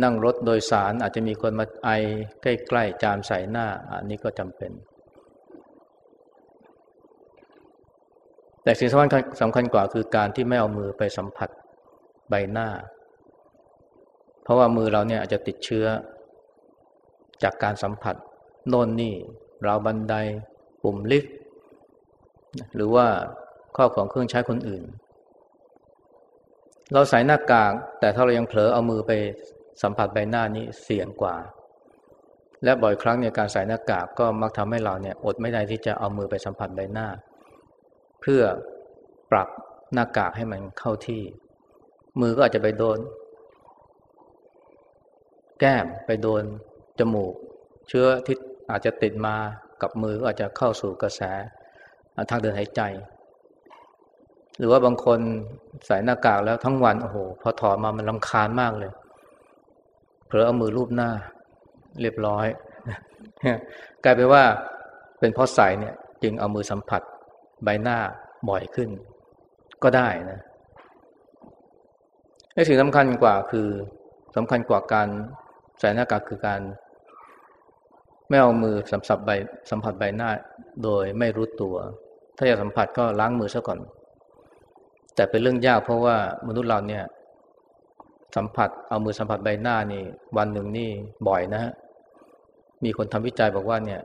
นั่งรถโดยสารอาจจะมีคนมาไอใกล้ๆจามใส่หน้า อันนี้ก็จำเป็น แต่สิ่งสำคัญสำคัญกว่าคือการที่ไม่เอามือไปสัมผัสใบหน้า เพราะว่ามือเราเนี่ยอาจจะติดเชื้อ จากการสัมผัสโน่นนี่ราวบันได ปุ่มลิฟต์หรือว่าข้อของเครื่องใช้คนอื่น เราใส่หน้ากาก แต่ถ้าเรายังเผลอเอามือไปสัมผัสใบหน้านี้เสี่ยงกว่า และบ่อยครั้งเนี่ยการใส่หน้ากากก็มักทำให้เราเนี่ยอดไม่ได้ที่จะเอามือไปสัมผัสใบหน้า เพื่อปรับหน้ากากให้มันเข้าที่ มือก็อาจจะไปโดน แก้มไปโดนจมูก เชื้อที่อาจจะติดมากับมือก็อาจจะเข้าสู่กระแสทางเดินหายใจ หรือว่าบางคนใส่หน้ากากแล้วทั้งวันโอ้โหพอถอดมามันลำคาญมากเลยเผลอเอามือรูปหน้า เรียบร้อยกลายเป็นว่าเป็นเพราะใส่เนี่ย จึงเอามือสัมผัส ใบหน้าบ่อยขึ้น ก็ได้นะไอ้สิ่งสำคัญกว่าคือสำคัญกว่าการใส่หน้ากากคือการ ไม่เอามือสัมผัสใบสัมผัสใบหน้าโดยไม่รู้ตัว ถ้าอยากสัมผัสก็ล้างมือซะก่อน แต่เป็นเรื่องยากเพราะว่ามนุษย์เราเนี่ย สัมผัสเอามือสัมผัสใบหน้านี่ วันหนึ่งนี่บ่อยนะฮะมีคนทำวิจัยบอกว่าเนี่ย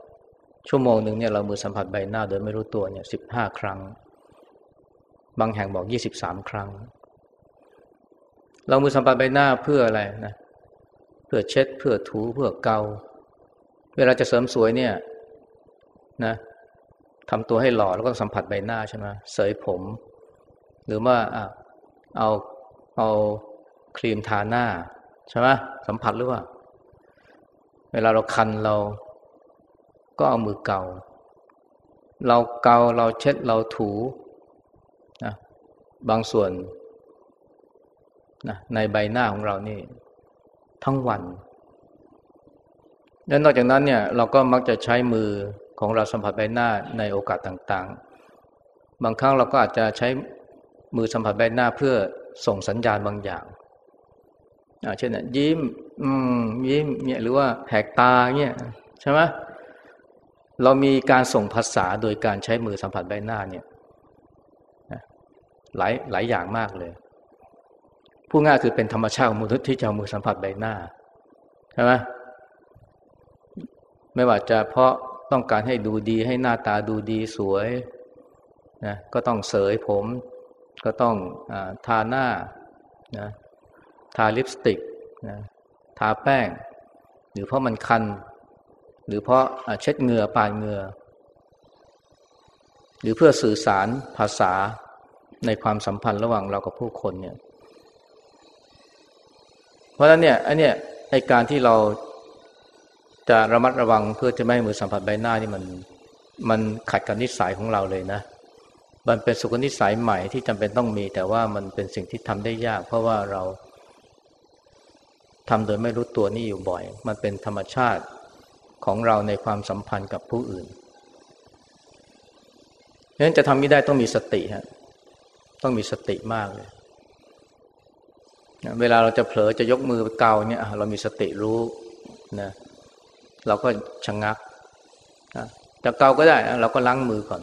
ชั่วโมงหนึ่งเนี่ยเรามือสัมผัสใบหน้าโดยไม่รู้ตัวเนี่ยสิบห้าครั้ง บางแห่งบอกยี่สิบสามครั้ง เรามือสัมผัสใบหน้าเพื่ออะไรนะเพื่อเช็ดเพื่อถูเพื่อเกา เวลาจะเสริมสวยเนี่ยนะทำตัวให้หล่อแล้วก็สัมผัสใบหน้าใช่ไหมเสยผม หรือว่าอะเอาเอาครีมทาหน้าใช่ไหมสัมผัสหรือว่า เวลาเราคันเรา ก็เอามือเกา เราเกาเราเช็ดเราถูนะบางส่วนนะในใบหน้าของเรานี่ ทั้งวัน และนอกจากนั้นเนี่ย เราก็มักจะใช้มือของเราสัมผัสใบหน้าในโอกาสต่างๆ บางครั้งเราก็อาจจะใช้มือสัมผัสใบหน้าเพื่อส่งสัญญาณบางอย่างเช่นยิ้ม อืม ยิ้มเนี่ยหรือว่าแหกตาเนี่ยใช่ไหม เรามีการส่งภาษาโดยการใช้มือสัมผัสใบหน้าเนี่ยหลายหลายอย่างมากเลยผู้ง่ายคือเป็นธรรมชาติของมนุษย์ที่จะเอามือสัมผัสใบหน้าใช่ไหมไม่ว่าจะเพราะต้องการให้ดูดีให้หน้าตาดูดีสวยนะก็ต้องเสยผม ก็ต้องอทาหน้านะทาลิปสติกนะทาแป้ง หรือเพราะมันคัน หรือเพราะเช็ดเหงื่อปาดเหงื่อหรือเพื่อสื่อสารภาษาในความสัมพันธ์ระหว่างเรากับผู้คนเนี่ย เพราะฉะนั้นเนี่ยไอเนี่ยไอการที่เราจะระมัดระวังเพื่อจะไม่ให้มือสัมผัสใบหน้านี่มันมันขัดกับนิสัยของเราเลยนะ มันเป็นสุขนิสัยใหม่ที่จำเป็นต้องมี แต่ว่ามันเป็นสิ่งที่ทำได้ยาก เพราะว่าเราทำโดยไม่รู้ตัวนี่อยู่บ่อย มันเป็นธรรมชาติ ของเราในความสัมพันธ์กับผู้อื่นเพราะฉะนั้นจะทำไม่ได้ต้องมีสติฮะต้องมีสติมากเลยเวลาเราจะเผลอจะยกมือไปเกาเนี่ยเรามีสติรู้นะเราก็ชะงงักจะเกาก็ได้เราก็ล้างมือก่อน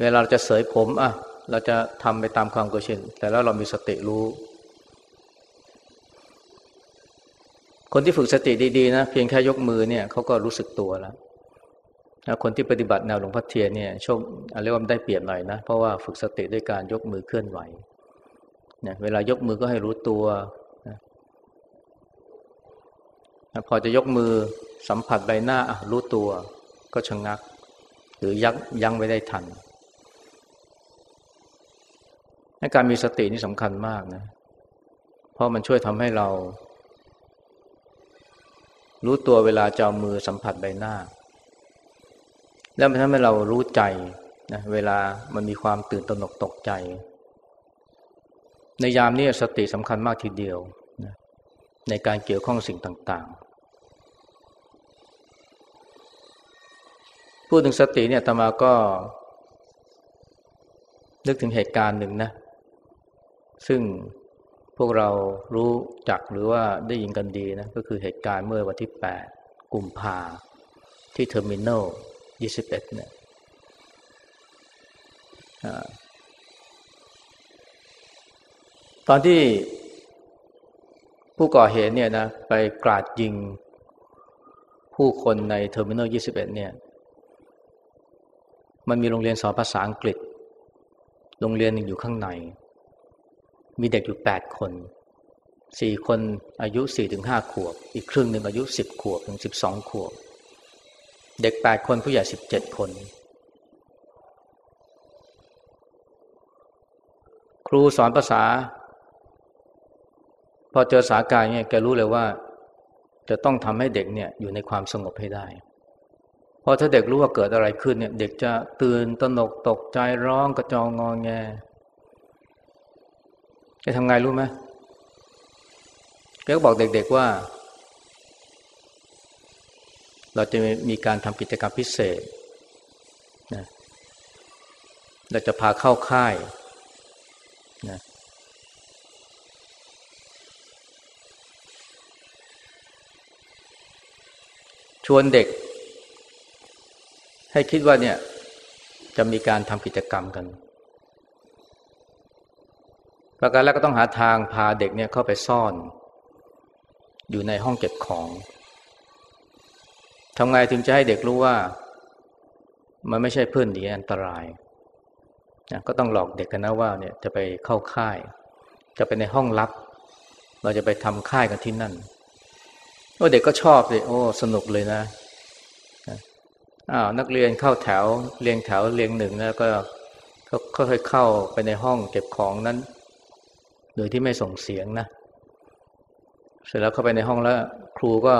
เวลาเราจะเสยผมอะ เราจะทำไปตามความเกชินแต่แล้วเรามีสติรู้ คนที่ฝึกสติดีๆนะเพียงแค่ยกมือเนี่ยเขาก็รู้สึกตัวแล้วคนที่ปฏิบัติแนวหลวงพ่อเทียนเนี่ยโชคเรียกว่าได้เปรียบหน่อยนะเพราะว่าฝึกสติด้วยการยกมือเคลื่อนไหวเนี่ยเวลายกมือก็ให้รู้ตัวพอจะยกมือสัมผัสใบหน้ารู้ตัวก็ชะงงัก หรือยักยั้งไว้ได้ทันการมีสตินี่สำคัญมากนะ เพราะมันช่วยทำให้เรา รู้ตัวเวลาจะเอามือสัมผัสใบหน้า แล้วมันทำให้เรารู้ใจนะเวลามันมีความตื่นตระหนกตกใจ ในยามนี้สติสำคัญมากทีเดียวนะในการเกี่ยวข้องสิ่งต่าง ๆ พูดถึงสติเนี่ยตมาก็ นึกถึงเหตุการณ์หนึ่งนะ ซึ่ง พวกเรารู้จักหรือว่าได้ยินกันดีนะ ก็คือเหตุการณ์เมื่อวันที่แปดกุมภาที่เทอร์มินอลยี่สิบเอ็ดเนี่ยตอนที่ผู้ก่อเหตุเนี่ยนะไปกราดยิงผู้คนในเทอร์มินอลยี่สิบเอ็ดเนี่ย มันมีโรงเรียนสอนภาษาอังกฤษ โรงเรียนหนึ่งอยู่ข้างใน มีเด็กอยู่แปดคนสี่คนอายุสี่ถึงห้าขวบ อีกครึ่งหนึ่งอายุสิบขวบถึงสิบสองขวบ เด็กแปดคนผู้ใหญ่สิบเจ็ดคน ครูสอนภาษา พอเจอสาการเนี่ยแกรู้เลยว่า จะต้องทำให้เด็กเนี่ยอยู่ในความสงบให้ได้พอถ้าเด็กรู้ว่าเกิดอะไรขึ้นเนี่ย เด็กจะตื่นตระหนกตกใจร้องกระจองงองแง จะทำไงรู้ไหมแกก็บอกเด็กๆว่า เราจะมีการทำกิจกรรมพิเศษนะเราจะพาเข้าค่ายนะชวนเด็ก ให้คิดว่าเนี่ย จะมีการทำกิจกรรมกัน ประการแรกก็ต้องหาทางพาเด็กเนี่ยเข้าไปซ่อน อยู่ในห้องเก็บของทำไงถึงจะให้เด็กรู้ว่า มันไม่ใช่เพื่อนหนีอันตรายนะก็ต้องหลอกเด็กกันนะว่าเนี่ยจะไปเข้าค่าย จะไปในห้องลับ เราจะไปทำค่ายกันที่นั่นโอ้เด็กก็ชอบเลยโอ้ สนุกเลยนะอ้าวนักเรียนเข้าแถวเรียงแถวเรียงหนึ่งแล้วก็ค่อยๆเข้าไปในห้องเก็บของนั้น โดยที่ไม่ส่งเสียงนะ เสร็จแล้วเข้าไปในห้องแล้วครูก็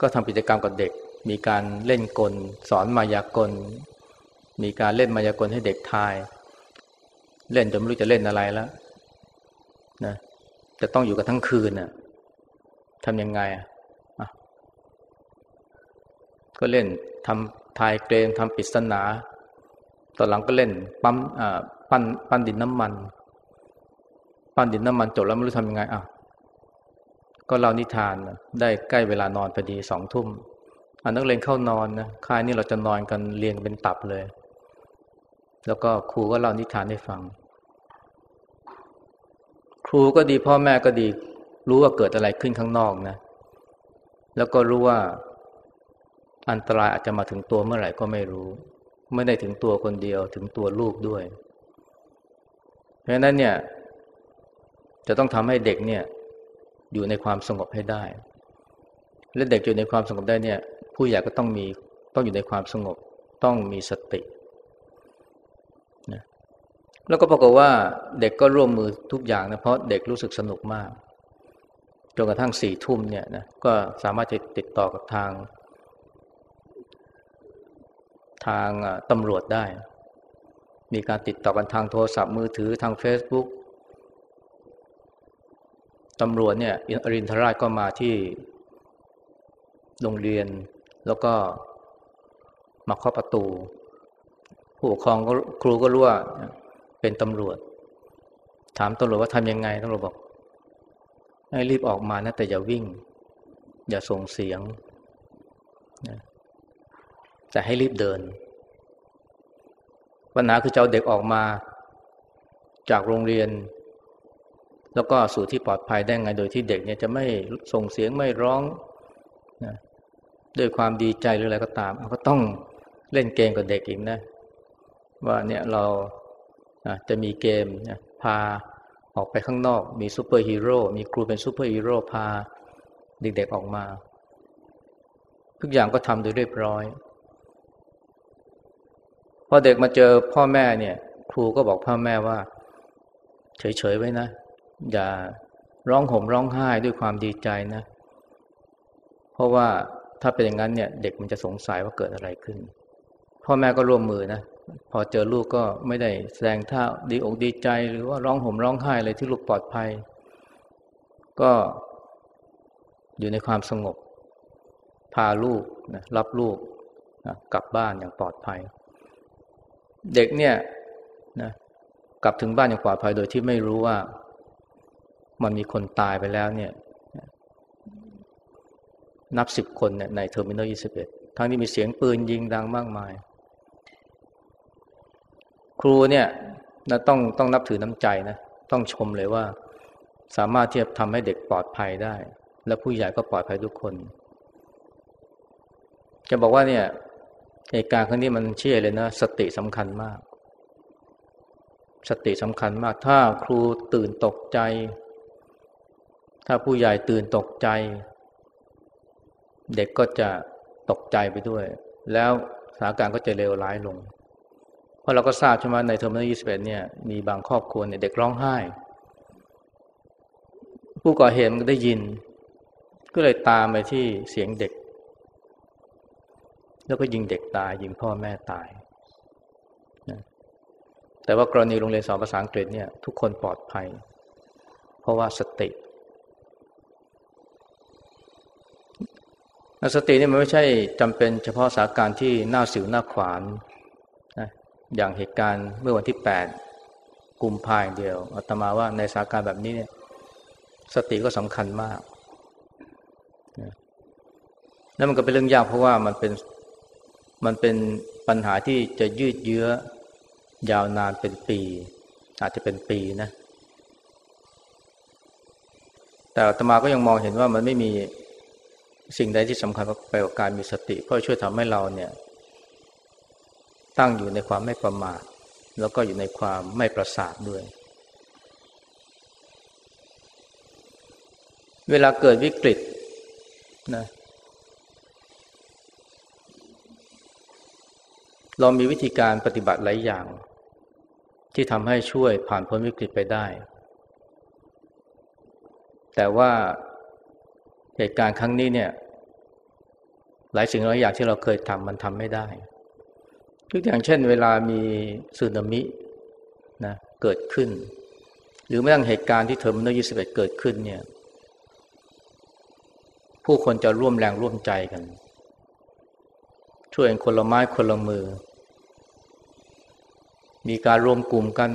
ก็ทำกิจกรรมกับเด็ก มีการเล่นกล สอนมายากล มีการเล่นมายากลให้เด็กทาย เล่นจนไม่รู้จะเล่นอะไรแล้วนะจะต้องอยู่กันทั้งคืนน่ะทำยังไงอะก็เล่นทำทายเกมทำปริศนา ตอนหลังก็เล่นปั๊มอ่า ปั้นปั้นดินน้ำมัน ปั้นดินน้ำมันจบแล้วไม่รู้ทำยังไงอะก็เล่านิทานได้ใกล้เวลานอนพอดีสองทุ่มอันนักเรียนเข้านอนนะค่ายนี้เราจะนอนกันเรียงเป็นตับเลย แล้วก็ครูก็เล่านิทานให้ฟัง ครูก็ดีพ่อแม่ก็ดี รู้ว่าเกิดอะไรขึ้นข้างนอกนะ แล้วก็รู้ว่า อันตรายอาจจะมาถึงตัวเมื่อไหร่ก็ไม่รู้ ไม่ได้ถึงตัวคนเดียวถึงตัวลูกด้วย เพราะนั้นเนี่ยจะต้องทำให้เด็กเนี่ยอยู่ในความสงบให้ได้ และเด็กอยู่ในความสงบได้เนี่ย ผู้ใหญ่ก็ต้องมีต้องอยู่ในความสงบ ต้องมีสตินะแล้วก็ปรากฏว่าเด็กก็ร่วมมือทุกอย่างนะเพราะเด็กรู้สึกสนุกมากจนกระทั่งสี่ทุ่มเนี่ยนะก็สามารถจะติดต่อกับทาง ทางตำรวจได้ มีการติดต่อกันทางโทรศัพท์มือถือทาง Facebook ตำรวจเนี่ยอรินทราชก็มาที่โรงเรียน แล้วก็มาเคาะประตู ผู้ปกครองก็ครูก็รู้ว่าเป็นตำรวจ ถามตำรวจว่าทำยังไงตำรวจบอกให้รีบออกมานะ แต่อย่าวิ่ง อย่าส่งเสียงแต่ให้รีบเดิน ปัญหาคือจะเอาเด็กออกมาจากโรงเรียน แล้วก็สู่ที่ปลอดภัยได้ไงโดยที่เด็กเนี่ยจะไม่ส่งเสียงไม่ร้องนะด้วยความดีใจหรืออะไรก็ตามก็ต้องเล่นเกมกับเด็กอีกนะ ว่าเนี่ยเราจะมีเกมนะพาออกไปข้างนอก มีซูเปอร์ฮีโร่มีครูเป็นซูเปอร์ฮีโร่พาเด็กๆออกมา ทุกอย่างก็ทำโดยเรียบร้อย พอเด็กมาเจอพ่อแม่เนี่ย ครูก็บอกพ่อแม่ว่า เฉยๆไว้นะ อย่าร้องห่มร้องไห้ด้วยความดีใจนะ เพราะว่าถ้าเป็นอย่างนั้นเนี่ย เด็กมันจะสงสัยว่าเกิดอะไรขึ้น พ่อแม่ก็ร่วมมือนะพอเจอลูกก็ไม่ได้แสดงท่าดีอกดีใจ หรือว่าร้องห่มร้องไห้อะไรที่ลูกปลอดภัย ก็อยู่ในความสงบ พาลูกนะรับลูกนะกลับบ้านอย่างปลอดภัย เด็กเนี่ยนะกลับถึงบ้านอย่างปลอดภัยโดยที่ไม่รู้ว่ามันมีคนตายไปแล้วเนี่ย นับสิบคนเนี่ยในเทอร์มินอลยี่สิบเอ็ดทั้งที่มีเสียงปืนยิงดังมากมาย ครูเนี่ยนะต้องต้องนับถือน้ำใจนะ ต้องชมเลยว่า สามารถที่จะทำให้เด็กปลอดภัยได้ และผู้ใหญ่ก็ปลอดภัยทุกคน จะบอกว่าเนี่ย เหตุการณ์ครั้งนี้มันเชื่อเลยนะ สติสำคัญมาก สติสำคัญมาก ถ้าครูตื่นตกใจ ถ้าผู้ใหญ่ตื่นตกใจ เด็กก็จะตกใจไปด้วย แล้วสถานการณ์ก็จะเลวร้ายลง เพราะเราก็ทราบใช่ไหมในเทอมที่ยี่สิบเอ็ดเนี่ย มีบางครอบครัวเนี่ยเด็กร้องไห้ ผู้ก่อเหตุมันก็ได้ยิน ก็เลยตามไปที่เสียงเด็ก แล้วก็ยิงเด็กตาย ยิงพ่อแม่ตายนะแต่ว่ากรณีโรงเรียนสอนภาษาอังกฤษเนี่ย ทุกคนปลอดภัย เพราะว่าสติสตินี่มันไม่ใช่จำเป็นเฉพาะสาการที่หน้าสิวหน้าขวานนะอย่างเหตุการณ์เมื่อวันที่แปดกุมภาพันธ์เดียวอาตมาว่าในสาการแบบนี้เนี่ย สติก็สำคัญมากนะแล้วมันก็เป็นเรื่องยากเพราะว่ามันเป็น มันเป็นปัญหาที่จะยืดเยื้อยาวนานเป็นปี อาจจะเป็นปีนะ แต่ตมาก็ยังมองเห็นว่ามันไม่มีสิ่งใดที่สำคัญไปกว่าการมีสติ เพราะช่วยทำให้เราเนี่ย ตั้งอยู่ในความไม่ประมาทแล้วก็อยู่ในความไม่ประสาทด้วย เวลาเกิดวิกฤตนะ เรามีวิธีการปฏิบัติหลายอย่าง ที่ทำให้ช่วยผ่านพ้นวิกฤตไปได้ แต่ว่าเหตุการณ์ครั้งนี้เนี่ย หลายสิ่งหลายอย่างที่เราเคยทำมันทำไม่ได้ทุกอย่างเช่น เวลามีสึนามินะเกิดขึ้น หรือแม้กระทั่งเหตุการณ์ที่เทอร์มินอล21 เกิดขึ้นเนี่ย ผู้คนจะร่วมแรงร่วมใจกัน ช่วยคนละไม้คนละมือ มีการรวมกลุ่มกัน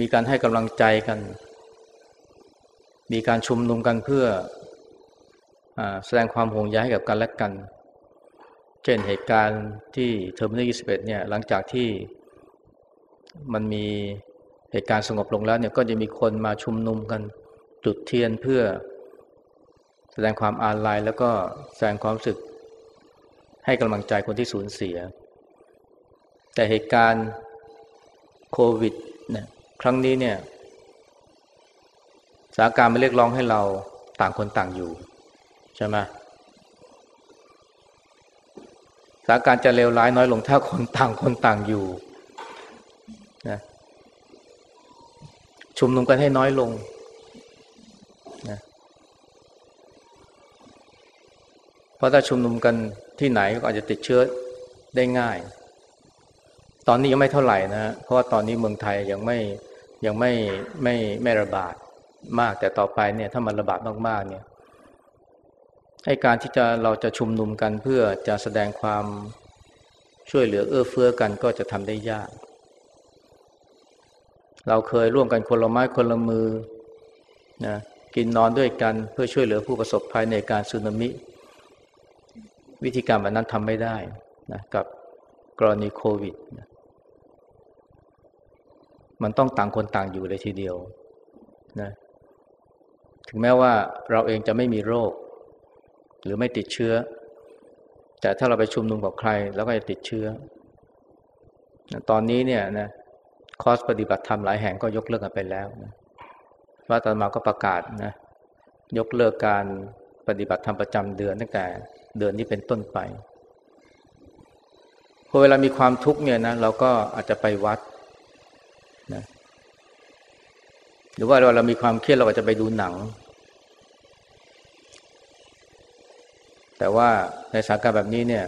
มีการให้กำลังใจกัน มีการชุมนุมกันเพื่อแสดงความห่วงใยให้กับกันและกัน เช่นเหตุการณ์ที่เทอร์มินอล21เนี่ยหลังจากที่มันมีเหตุการณ์สงบลงแล้วเนี่ยก็จะมีคนมาชุมนุมกันจุดเทียนเพื่อแสดงความอาลัยแล้วก็แสดงความรู้สึก ให้กำลังใจคนที่สูญเสีย แต่เหตุการณ์โควิดเนี่ยครั้งนี้เนี่ยสถานการณ์มาเรียกร้องให้เราต่างคนต่างอยู่ ใช่ไหมสถานการณ์จะเลวร้ายน้อยลงถ้าคนต่างคนต่างอยู่นะชุมนุมกันให้น้อยลงนะเพราะถ้าชุมนุมกัน ที่ไหนก็อาจจะติดเชื้อได้ง่าย ตอนนี้ยังไม่เท่าไหร่นะเพราะว่าตอนนี้เมืองไทยยังไม่ยังไม่ไม่ไม่ระบาดมากแต่ต่อไปเนี่ยถ้ามันระบาดมากๆเนี่ยให้การที่จะเราจะชุมนุมกันเพื่อจะแสดงความช่วยเหลือเอื้อเฟื้อกันก็จะทำได้ยาก เราเคยร่วมกันคนละไม้คนละมือนะกินนอนด้วยกันเพื่อช่วยเหลือผู้ประสบภัยในการสึนามิ วิธีการแบบนั้นทำไม่ได้นะกับกรณีโควิดนะมันต้องต่างคนต่างอยู่เลยทีเดียวนะถึงแม้ว่าเราเองจะไม่มีโรค หรือไม่ติดเชื้อ แต่ถ้าเราไปชุมนุมกับใครแล้วก็จะติดเชื้อ ตอนนี้เนี่ยนะคอร์สปฏิบัติธรรมหลายแห่งก็ยกเลิกกันไปแล้วนะว่าตอนมาก็ประกาศนะยกเลิกการปฏิบัติธรรมประจำเดือนตั้งแต่ เดือนนี้เป็นต้นไปพอเวลามีความทุกข์เนี่ยนะเราก็อาจจะไปวัดนะหรือว่าเราเรามีความเครียดเราอาจจะไปดูหนัง แต่ว่าในสถานการณ์แบบนี้เนี่ย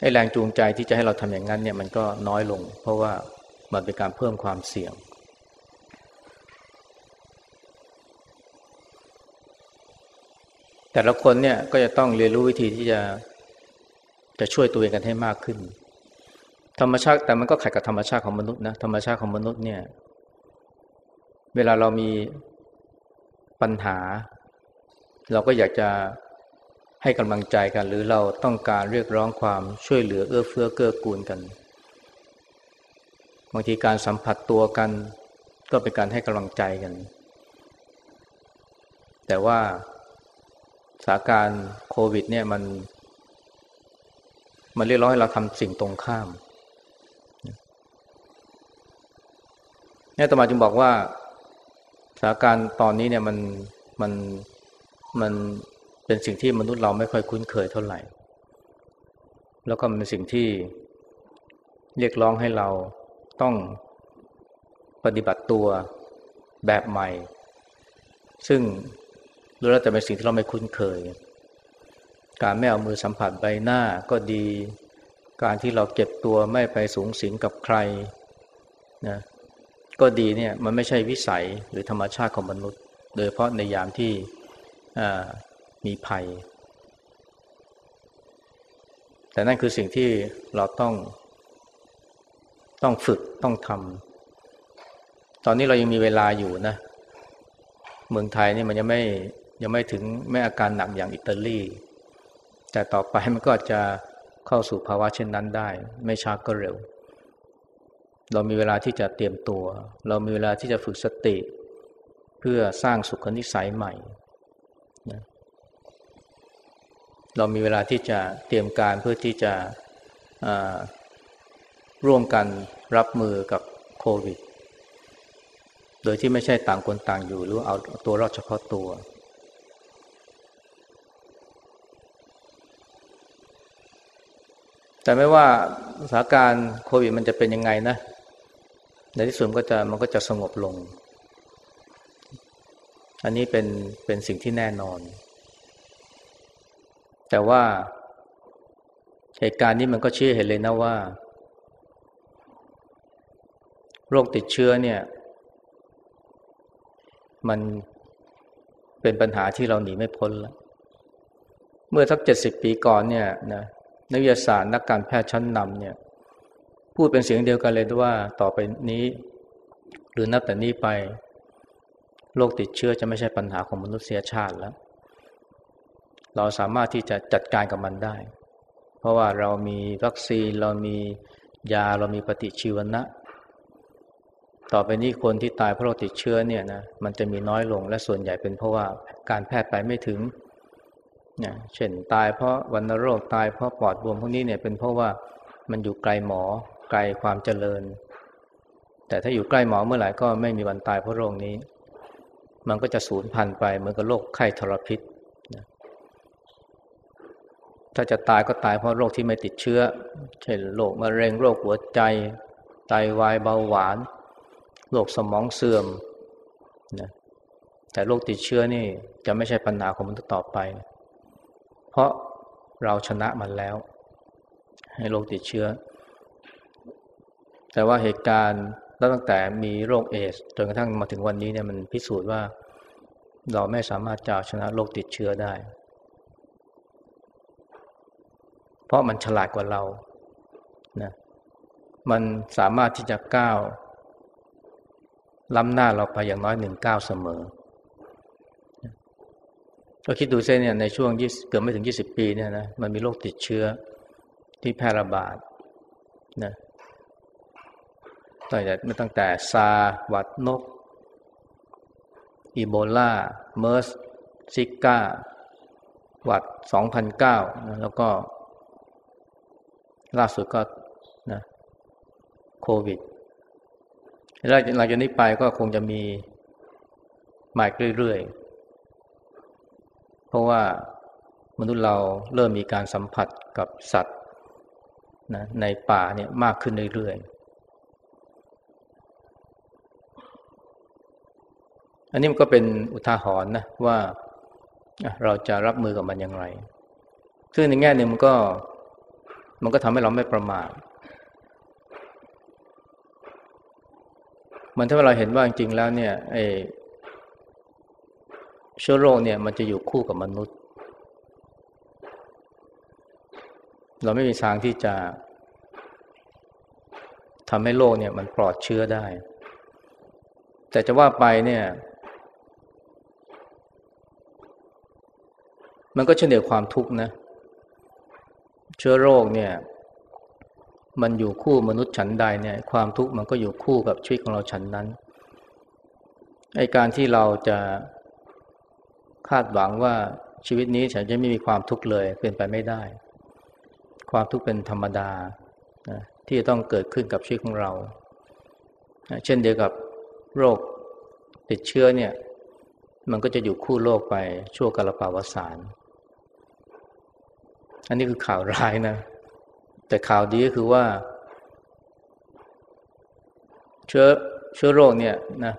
ไอ้แรงจูงใจที่จะให้เราทำอย่างนั้นเนี่ยมันก็น้อยลง เพราะว่ามันเป็นการเพิ่มความเสี่ยง แต่ละคนเนี่ยก็จะต้องเรียนรู้วิธีที่จะจะช่วยตัวเองกันให้มากขึ้น ธรรมชาติแต่มันก็ขัดกับธรรมชาติของมนุษย์นะธรรมชาติของมนุษย์เนี่ย เวลาเรามีปัญหา เราก็อยากจะให้กำลังใจกัน หรือเราต้องการเรียกร้องความช่วยเหลือเอื้อเฟื้อเกื้อกูลกันบางทีการสัมผัสตัวกัน ก็เป็นการให้กำลังใจกัน แต่ว่า สถานการณ์โควิด เนี่ยมัน มันเรียกร้องให้เราทำสิ่งตรงข้ามนี่ตมาจึงบอกว่าสถานการณ์ตอนนี้เนี่ยมันมันมันเป็นสิ่งที่มนุษย์เราไม่ค่อยคุ้นเคยเท่าไหร่ แล้วก็มันเป็นสิ่งที่เรียกร้องให้เราต้องปฏิบัติตัวแบบใหม่ ซึ่ง รู้แล้วแต่เป็นสิ่งที่เราไม่คุ้นเคย การไม่เอามือสัมผัสใบหน้าก็ดี การที่เราเก็บตัวไม่ไปสูงสิงกับใครนะก็ดีเนี่ยมันไม่ใช่วิสัยหรือธรรมชาติของมนุษย์ โดยเพราะในยามที่มีภัย แต่นั่นคือสิ่งที่เราต้อง ต้องฝึกต้องทำตอนนี้เรายังมีเวลาอยู่นะ เมืองไทยนี่มันยังไม่ ยังไม่ถึงไม่อาการหนักอย่างอิตาลี แต่ต่อไปมันก็จะเข้าสู่ภาวะเช่นนั้นได้ ไม่ช้าก็เร็ว เรามีเวลาที่จะเตรียมตัว เรามีเวลาที่จะฝึกสติ เพื่อสร้างสุขนิสัยใหม่นะเรามีเวลาที่จะเตรียมการเพื่อที่จะร่วมกันรับมือกับโควิด โดยที่ไม่ใช่ต่างคนต่างอยู่หรือเอาตัวรอดเฉพาะตัว แต่ไม่ว่าสถานการณ์โควิดมันจะเป็นยังไงนะในที่สุดก็จะมันก็จะสงบลง อันนี้เป็นเป็นสิ่งที่แน่นอน แต่ว่าเหตุการณ์นี้มันก็ชี้เห็นเลยนะว่า โรคติดเชื้อเนี่ย มันเป็นปัญหาที่เราหนีไม่พ้นแล้ว เมื่อสักเจ็ดสิบปีก่อนเนี่ยนะ นักวิทยาศาสตร์นักการแพทย์ชั้นนำเนี่ยพูดเป็นเสียงเดียวกันเลยว่าต่อไปนี้ หรือนับแต่นี้ไปโรคติดเชื้อจะไม่ใช่ปัญหาของมนุษยชาติแล้ว เราสามารถที่จะจัดการกับมันได้ เพราะว่าเรามีวัคซีนเรามียาเรามีปฏิชีวนะ ต่อไปนี้คนที่ตายเพราะโรคติดเชื้อเนี่ยนะมันจะมีน้อยลงและส่วนใหญ่เป็นเพราะว่าการแพทย์ไปไม่ถึง เนี่ยเช่นตายเพราะวัณโรคตายเพราะปอดบวมพวกนี้เนี่ยเป็นเพราะว่ามันอยู่ไกลหมอไกลความเจริญ แต่ถ้าอยู่ใกล้หมอเมื่อไหร่ก็ไม่มีวันตายเพราะโรคนี้ มันก็จะสูญพันธุ์ไปเหมือนกับโรคไข้ทรพิษนะถ้าจะตายก็ตายเพราะโรคที่ไม่ติดเชื้อ เช่นโรคมะเร็งโรคหัวใจไตาวายเบาหวานโรคสมองเสื่อมนะแต่โรคติดเชื้อนี่จะไม่ใช่ปัญหาของมนุษย์ต่อไป เพราะเราชนะมันแล้ว ให้โรคติดเชื้อ แต่ว่าเหตุการณ์ตั้งแต่มีโรคเอสจนกระทั่งมาถึงวันนี้เนี่ยมันพิสูจน์ว่า เราไม่สามารถจะชนะโรคติดเชื้อได้ เพราะมันฉลาดกว่าเรานะมันสามารถที่จะก้าวล้ำหน้าเราไปอย่างน้อยหนึ่งก้าวเสมอ ก็คิดดูเส้นเนี่ยในช่วงเกือบไม่ถึงยี่สิบปีเนี่ยนะมันมีโรคติดเชื้อที่แพร่ระบาดนะตั้งแต่ตั้งแต่ซาหวัดนก อีโบลาเมอร์สซิก้า หวัด2009นะแล้วก็ ล่าสุดก็นะโควิดแล้วหลังจากนี้ไปก็คงจะมีมาเรื่อยๆ ราะว่ามนุษย์เราเริ่มมีการสัมผัสกับสัตว์นะในป่าเนี่ยมากขึ้นเรื่อยๆ อันนี้มันก็เป็นอุทาหรณ์นะว่าเราจะรับมือกับมันอย่างไร ซึ่งในแง่หนึ่งมันก็มันก็ทำให้เราไม่ประมาทมันถ้าเราเห็นว่าจริงๆแล้วเนี่ยไอ เชื้อโรคเนี่ยมันจะอยู่คู่กับมนุษย์ เราไม่มีทางที่จะทำให้โรคเนี่ยมันปลอดเชื้อได้ แต่จะว่าไปเนี่ย มันก็เช่นเดียความทุกข์นะ เชื้อโรคเนี่ย มันอยู่คู่มนุษย์ฉันใดเนี่ย ความทุกข์มันก็อยู่คู่กับชีวิตของเราฉันนั้นไอการที่เราจะ คาดหวังว่าชีวิตนี้ฉันจะไม่มีความทุกข์เลยเป็นไปไม่ได้ ความทุกข์เป็นธรรมดาที่จะต้องเกิดขึ้นกับชีวิตของเราเช่นเดียวกับโรคติดเชื้อเนี่ย มันก็จะอยู่คู่โลกไปชั่วกาลปาวสารอันนี้คือข่าวร้ายนะ แต่ข่าวดีก็คือว่า เชื้อเชื้อโรคเนี่ยนะ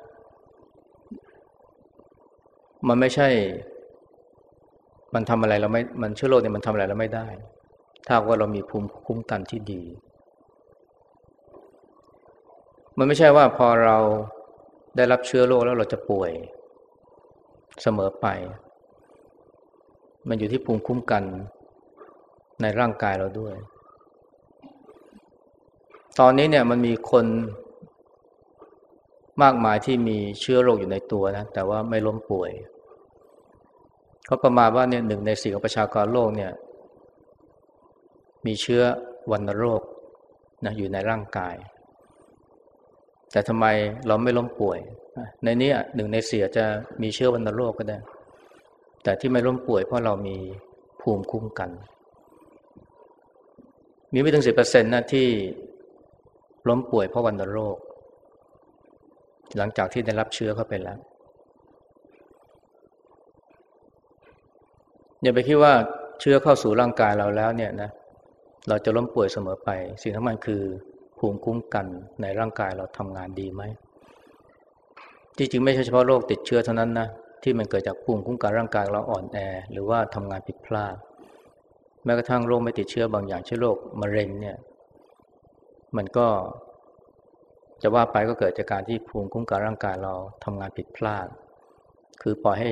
มันไม่ใช่ มันทำอะไรเราไม่ มันเชื้อโรคเนี่ยมันทำอะไรเราไม่ได้ ถ้าว่าเรามีภูมิคุ้มกันที่ดี มันไม่ใช่ว่าพอเราได้รับเชื้อโรคแล้วเราจะป่วยเสมอไป มันอยู่ที่ภูมิคุ้มกันในร่างกายเราด้วย ตอนนี้เนี่ยมันมีคน มากมายที่มีเชื้อโรคอยู่ในตัวนะ แต่ว่าไม่ล้มป่วยเขาประมาณว่าเนี่ยหนึ่งในสี่ของประชากรโลกเนี่ย มีเชื้อวัณโรคนะอยู่ในร่างกาย แต่ทำไมเราไม่ล้มป่วย ในนี้หนึ่งในสี่จะมีเชื้อวัณโรคก็ได้ แต่ที่ไม่ล้มป่วยเพราะเรามีภูมิคุ้มกัน มีไม่ถึงสิบเปอร์เซ็นต์นะที่ล้มป่วยเพราะวันโรค หลังจากที่ได้รับเชื้อเข้าไปแล้ว อย่าไปคิดว่าเชื้อเข้าสู่ร่างกายเราแล้วเนี่ยนะเราจะล้มป่วยเสมอไป สิ่งที่มันคือภูมิคุ้มกันในร่างกายเราทำงานดีไหมจริงๆไม่ใช่เฉพาะโรคติดเชื้อเท่านั้นนะที่มันเกิดจากภูมิคุ้มกันร่างกายเราอ่อนแอ หรือว่าทำงานผิดพลาด แม้กระทั่งโรคไม่ติดเชื้อบางอย่างเช่นโรคมะเร็งเนี่ย มันก็ จะว่าไปก็เกิดจากการที่ภูมิคุ้มกันร่างกายเราทำงานผิดพลาด คือปล่อยให้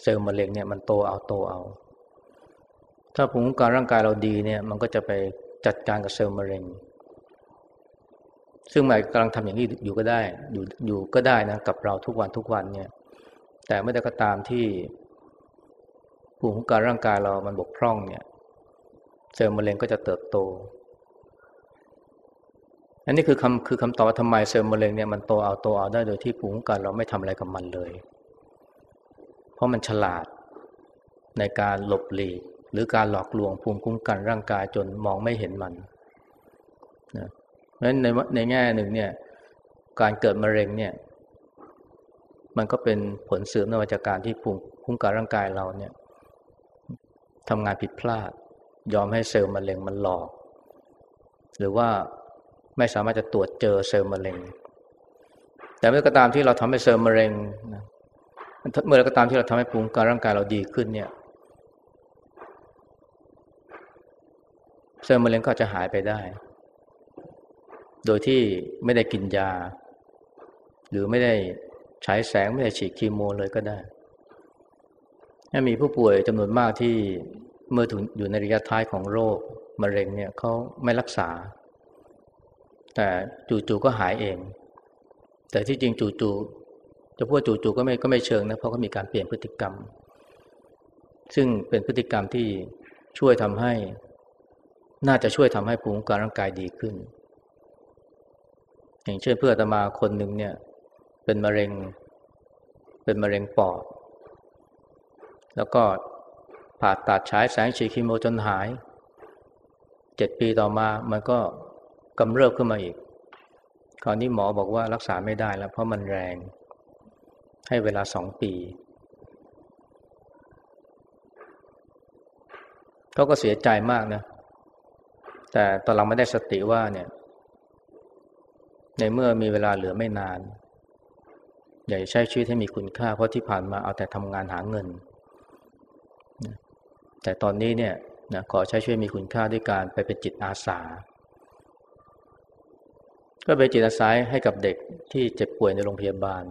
เซลล์มะเร็งเนี่ยมันโตเอาโตเอา ถ้าภูมิคุ้มกันร่างกายเราดีเนี่ย มันก็จะไปจัดการกับเซลล์มะเร็ง ซึ่งหมายกำลังทำอย่างนี้อยู่ก็ได้ อยู่อยู่ก็ได้นะกับเราทุกวันทุกวันเนี่ย แต่เมื่อใดก็ตามที่ภูมิคุ้มกันร่างกายเรามันบกพร่องเนี่ย เซลล์มะเร็งก็จะเติบโต อันนี้คือคำคือคำตอบว่าทำไมเซลล์มะเร็งเนี่ยมันโตเอาโตเอาได้โดยที่ภูมิคุ้มกันเราไม่ทำอะไรกับมันเลย เพราะมันฉลาดในการหลบหลีกหรือการหลอกลวงภูมิคุ้มกันร่างกายจนมองไม่เห็นมันนะเพราะฉะนั้นในในแง่หนึ่งเนี่ยการเกิดมะเร็งเนี่ย มันก็เป็นผลเสื่อมนวัตการที่ภูมิคุ้มกันร่างกายเราเนี่ยทำงานผิดพลาด ยอมให้เซลล์มะเร็งมันหลอก หรือว่า ไม่สามารถจะตรวจเจอเซลล์มะเร็ง แต่เมื่อก็ตามที่เราทำให้เซลล์มะเร็งนะเมื่อไรก็ตามที่เราทำให้ภูมิกันร่างกายเราดีขึ้นเนี่ย เซลล์มะเร็งก็จะหายไปได้ โดยที่ไม่ได้กินยา หรือไม่ได้ใช้แสงไม่ได้ฉีดคีโมเลยก็ได้มีผู้ป่วยจำนวนมากที่เมื่อถึงอยู่ในระยะท้ายของโรคมะเร็งเนี่ยเขาไม่รักษา แต่จู่ๆก็หายเอง แต่ที่จริงจู่ๆจะพูดจู่ๆก็ไม่ก็ไม่เชิงนะเพราะเขามีการเปลี่ยนพฤติกรรม ซึ่งเป็นพฤติกรรมที่ช่วยทำให้ น่าจะช่วยทำให้ภูมิคุ้มกันร่างกายดีขึ้น อย่างเช่นเพื่อตมาคนหนึ่งเนี่ย เป็นมะเร็ง เป็นมะเร็งปอดแล้วก็ผ่าตัดฉายแสงฉีดคีโมจนหาย เจ็ดปีต่อมามันก็ กำเริบขึ้นมาอีก คราวนี้หมอบอกว่ารักษาไม่ได้แล้ว เพราะมันแรง ให้เวลาสองปีเขาก็เสียใจมากนะ แต่ตอนหลังไม่ได้สติว่าเนี่ย ในเมื่อมีเวลาเหลือไม่นาน อย่าใช้ชีวิตให้มีคุณค่า เพราะที่ผ่านมาเอาแต่ทำงานหาเงิน แต่ตอนนี้เนี่ยนะขอใช้ช่วยมีคุณค่าด้วยการไปเป็นจิตอาสา ก็เป็นจิตอาสาให้กับเด็กที่เจ็บป่วยในโรงพยาบาล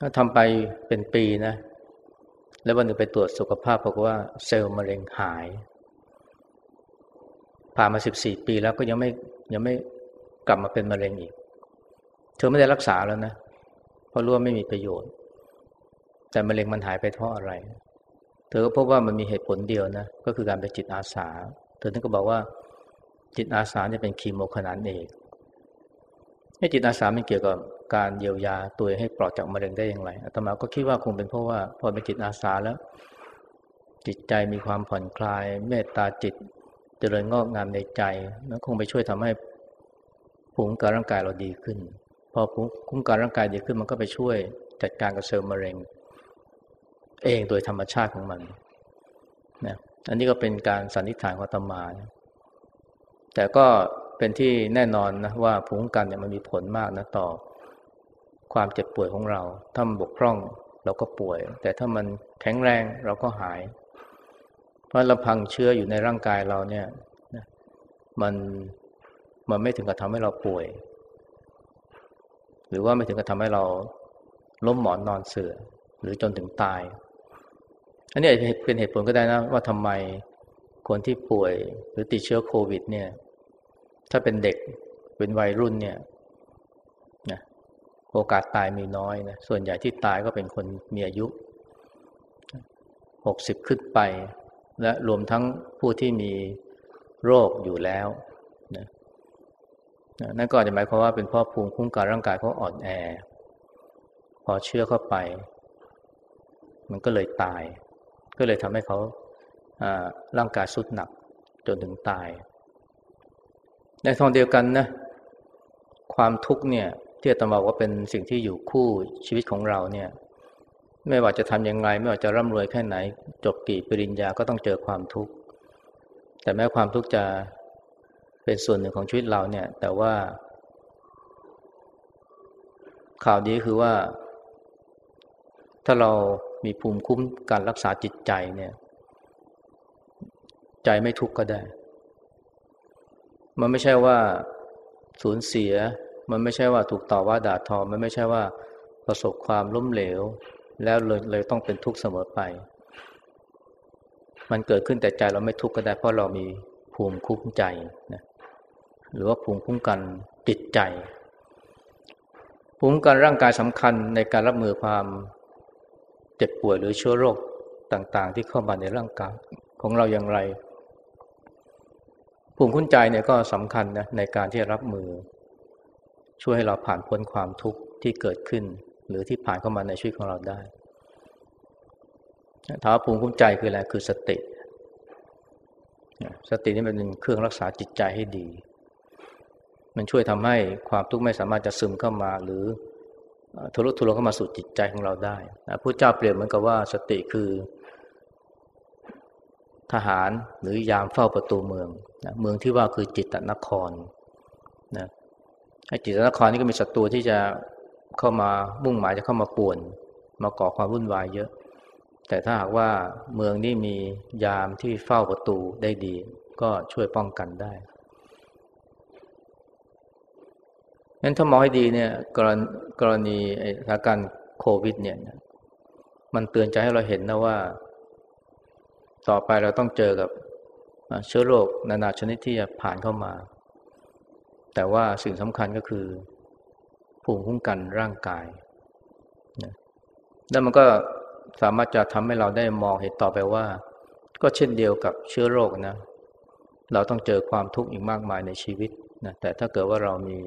ถ้าทำไปเป็นปีนะ แล้ววันหนึ่งไปตรวจสุขภาพบอกว่าเซลล์มะเร็งหาย ผ่านมาสิบสี่ปีแล้วก็ยังไม่ยังไม่กลับมาเป็นมะเร็งอีก เธอไม่ได้รักษาแล้วนะ เพราะรู้ว่าไม่มีประโยชน์ แต่มะเร็งมันหายไปเพราะอะไร เธอก็พบว่ามันมีเหตุผลเดียวนะ ก็คือการเป็นจิตอาสา เธอท่านก็บอกว่า จิตอาสาเนี่ยเป็นคีโมขนานเอกให้จิตอาสามันเกี่ยวกับการเยียวยาตัวให้ปลอดจากมะเร็งได้อย่างไรอาตมาก็คิดว่าคงเป็นเพราะว่าพอเป็นจิตอาสาแล้ว จิตใจมีความผ่อนคลาย เมตตาจิตเจริญงอกงามในใจแล้วคงไปช่วยทำให้ภูมิการร่างกายเราดีขึ้น พอคุ้มกันร่างกายดีขึ้นมันก็ไปช่วยจัดการกับเซลล์มะเร็ง เองโดยธรรมชาติของมันนะอันนี้ก็เป็นการสันนิษฐานของตมานะ แต่ก็เป็นที่แน่นอนนะว่าภูมิคุ้มกันเนี่ยมันมีผลมากนะต่อ ความเจ็บป่วยของเรา ถ้ามันบกพร่องเราก็ป่วย แต่ถ้ามันแข็งแรงเราก็หาย เพราะลำพังเชื้ออยู่ในร่างกายเราเนี่ยมันมันไม่ถึงกับทำให้เราป่วย หรือว่าไม่ถึงกับทำให้เราล้มหมอนนอนเสือ่อหรือจนถึงตาย อันนี้เป็นเหตุผลก็ได้นะว่าทำไม คนที่ป่วยหรือติดเชื้อโควิด เนี่ย ถ้าเป็นเด็กเป็นวัยรุ่นเนี่ยนะโอกาสตายมีน้อยนะส่วนใหญ่ที่ตายก็เป็นคนมีอายุหกสิบขึ้นไป และรวมทั้งผู้ที่มีโรคอยู่แล้วนะนั่นก็อาจจะหมายความว่าเป็นเพราะภูมิคุ้มกันร่างกายเขาอ่อนแอ พอเชื้อเข้าไป มันก็เลยตาย ก็เลยทำให้เขา ร่างกายสุดหนักจนถึงตาย ในทางเดียวกันนะ ความทุกข์เนี่ยที่อาตมาว่าเป็นสิ่งที่อยู่คู่ชีวิตของเราเนี่ย ไม่ว่าจะทำยังไงไม่ว่าจะร่ำรวยแค่ไหน จบกี่ปริญญาก็ต้องเจอความทุกข์แต่แม้ความทุกข์จะเป็นส่วนหนึ่งของชีวิตเราเนี่ย แต่ว่า ข่าวดีคือว่า ถ้าเรามีภูมิคุ้มการรักษาจิตใจเนี่ย ใจไม่ทุกข์ก็ได้ มันไม่ใช่ว่าสูญเสีย มันไม่ใช่ว่าถูกต่อว่าด่าทอ มันไม่ใช่ว่าประสบความล้มเหลว แล้วเลยเลยต้องเป็นทุกข์เสมอไป มันเกิดขึ้นแต่ใจเราไม่ทุกข์ก็ได้ เพราะเรามีภูมิคุ้มใจนะหรือว่าภูมิคุ้มกันจิตใจ ภูมิคุ้มกันร่างกายสำคัญในการรับมือความเจ็บป่วยหรือเชื้อโรคต่างๆ ที่เข้ามาในร่างกายของเราอย่างไร ภูมิคุ้มใจเนี่ยก็สำคัญนะในการที่จะรับมือ ช่วยให้เราผ่านพ้นความทุกข์ที่เกิดขึ้น หรือที่ผ่านเข้ามาในชีวิตของเราได้ถามว่าภูมิคุ้มใจคืออะไรคือสติสตินี่เป็นเครื่องรักษาจิตใจให้ดี มันช่วยทำให้ความทุกข์ไม่สามารถจะซึมเข้ามาหรือทะลุทุลเข้ามาสู่จิตใจของเราได้พระเจ้าเปรียบเหมือนกับว่าสติคือ ทหารหรือยามเฝ้าประตูเมืองนะเมืองที่ว่าคือจิตตนครนะไอ้จิตตนครนี่ก็มีศัตรูที่จะเข้ามามุ่งหมายจะเข้ามาป่วน มาก่อความวุ่นวายเยอะ แต่ถ้าหากว่าเมืองนี้มียามที่เฝ้าประตูได้ดี ก็ช่วยป้องกันได้งั้นถ้ามองให้ดีเนี่ยกรณกรณีสถานการณ์โควิดเนี่ยมันเตือนใจให้เราเห็นนะว่า ต่อไปเราต้องเจอกับเชื้อโรคนานาชนิดที่จะผ่านเข้ามา แต่ว่าสิ่งสำคัญก็คือภูมิคุ้มกันร่างกายแล้วมันก็สามารถจะทำให้เราได้มองเห็นต่อไปว่า ก็เช่นเดียวกับเชื้อโรคนะ เราต้องเจอความทุกข์อีกมากมายในชีวิตนะแต่ถ้าเกิดว่าเรามี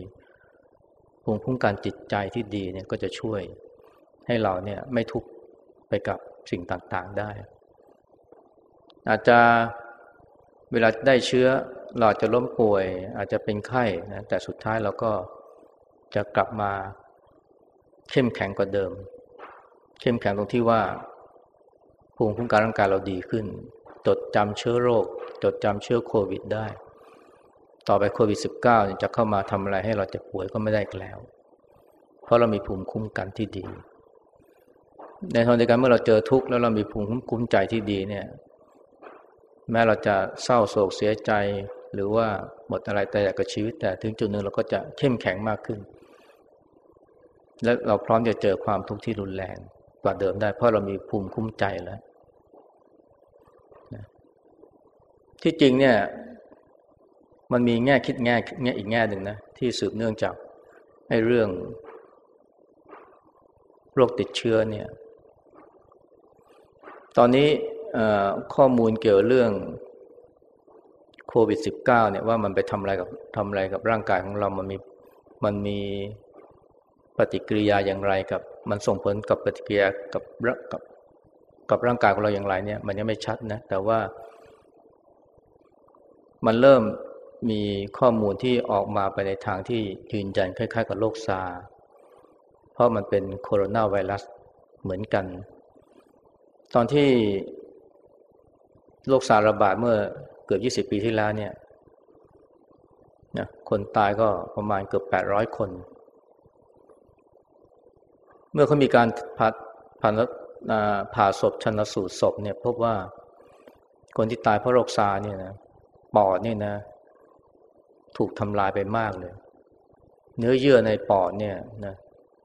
ภูมิคุ้มกันจิตใจที่ดีเนี่ยก็จะช่วยให้เราเนี่ยไม่ทุกข์ไปกับสิ่งต่างๆได้ อาจจะเวลาได้เชื้อเราจะล้มป่วย อาจจะเป็นไข้นะแต่สุดท้ายเราก็จะกลับมาเข้มแข็งกว่าเดิม เข้มแข็งตรงที่ว่าภูมิคุ้มกันร่างกายเราดีขึ้น จดจำเชื้อโรค จดจำเชื้อโควิดได้ ต่อไปโควิด -19 จะเข้ามาทำอะไรให้เราจะป่วยก็ไม่ได้แล้ว เพราะเรามีภูมิคุ้มกันที่ดี ในทางเดียวกันเมื่อเราเจอทุกข์แล้วเรามีภูมิคุ้มใจที่ดีเนี่ย แม้เราจะเศร้าโศกเสียใจ หรือว่าหมดอะไรแต่อยากกับชีวิต แต่ถึงจุดหนึ่งเราก็จะเข้มแข็งมากขึ้น และเราพร้อมจะเจอความทุกข์ที่รุนแรงกว่าเดิมได้ เพราะเรามีภูมิคุ้มใจแล้วที่จริงเนี่ย มันมีแง่คิดแง่แง่อีกแง่หนึ่งนะที่สืบเนื่องจากไอ้เรื่องโรคติดเชื้อเนี่ย ตอนนี้ ข้อมูลเกี่ยวเรื่องโควิด -19 เนี่ยว่ามันไปทำอะไรกับทำอะไรกับร่างกายของเรามันมีมันมีปฏิกิริยาอย่างไรกับ มันส่งผลกับปฏิกิริยากับกับกับร่างกายของเราอย่างไรเนี่ย มันยังไม่ชัดนะ แต่ว่า มันเริ่มมีข้อมูลที่ออกมาไปในทางที่ยืนยันคล้ายๆ กับโรคซา เพราะมันเป็นโคโรนาไวรัสเหมือนกัน ตอนที่ โรคซาระบาดเมื่อเกือบ20ปีที่แล้วเนี่ยนะคนตายก็ประมาณเกือบ800คน เมื่อเขามีการผ่าผ่าผ่าศพชันสูตรศพเนี่ยพบว่าคนที่ตายเพราะโรคซาเนี่ยนะปอดเนี่ยนะ ถูกทำลายไปมากเลย เนื้อเยื่อในปอดเนี่ยนะ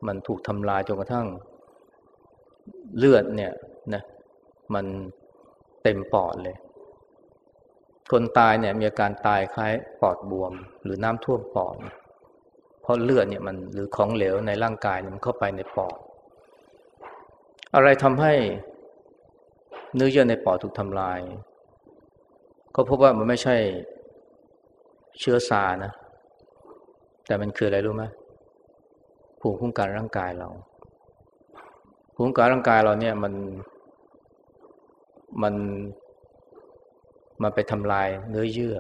มันถูกทำลายจนกระทั่งเลือดเนี่ยนะมัน เต็มปอดเลย คนตายเนี่ยมีอาการตายคล้ายปอดบวม หรือน้ำท่วมปอด เพราะเลือดเนี่ยมันหรือของเหลวในร่างกายมันเข้าไปในปอด อะไรทำให้เนื้อเยื่อในปอดถูกทำลาย ก็พบว่ามันไม่ใช่เชื้อซานะ แต่มันคืออะไรรู้ไหมภูมิคุ้มกันร่างกายเราภูมิคุ้มกันร่างกายเราเนี่ยมัน มันมันไปทำลายเนื้อเยื่อ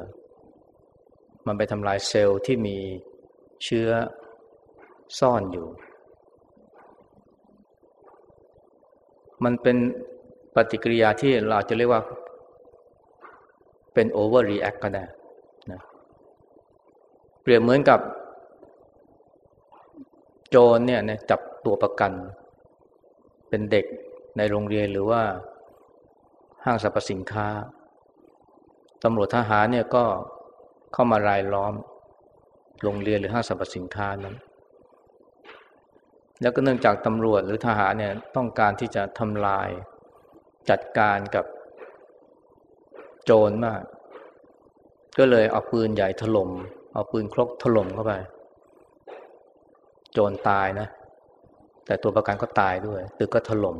มันไปทำลายเซลล์ที่มีเชื้อซ่อนอยู่ มันเป็นปฏิกิริยาที่เราจะเรียกว่าเป็น overreact ก็ได้นะเปรียบเหมือนกับ โจรเนี่ยนะจับตัวประกัน เป็นเด็กในโรงเรียนหรือว่า ห้างสรรพสินค้าตำรวจทหารเนี่ยก็เข้ามารายล้อมโรงเรียนหรือห้างสรรพสินค้านั้น แล้วก็เนื่องจากตำรวจหรือทหารเนี่ยต้องการที่จะทำลายจัดการกับโจรมาก ก็เลยเอาปืนใหญ่ถลม่มเอาปืนครกถล่มเข้าไป โจรตายนะ แต่ตัวประกันก็ตายด้วย ตึกก็ถลม่ม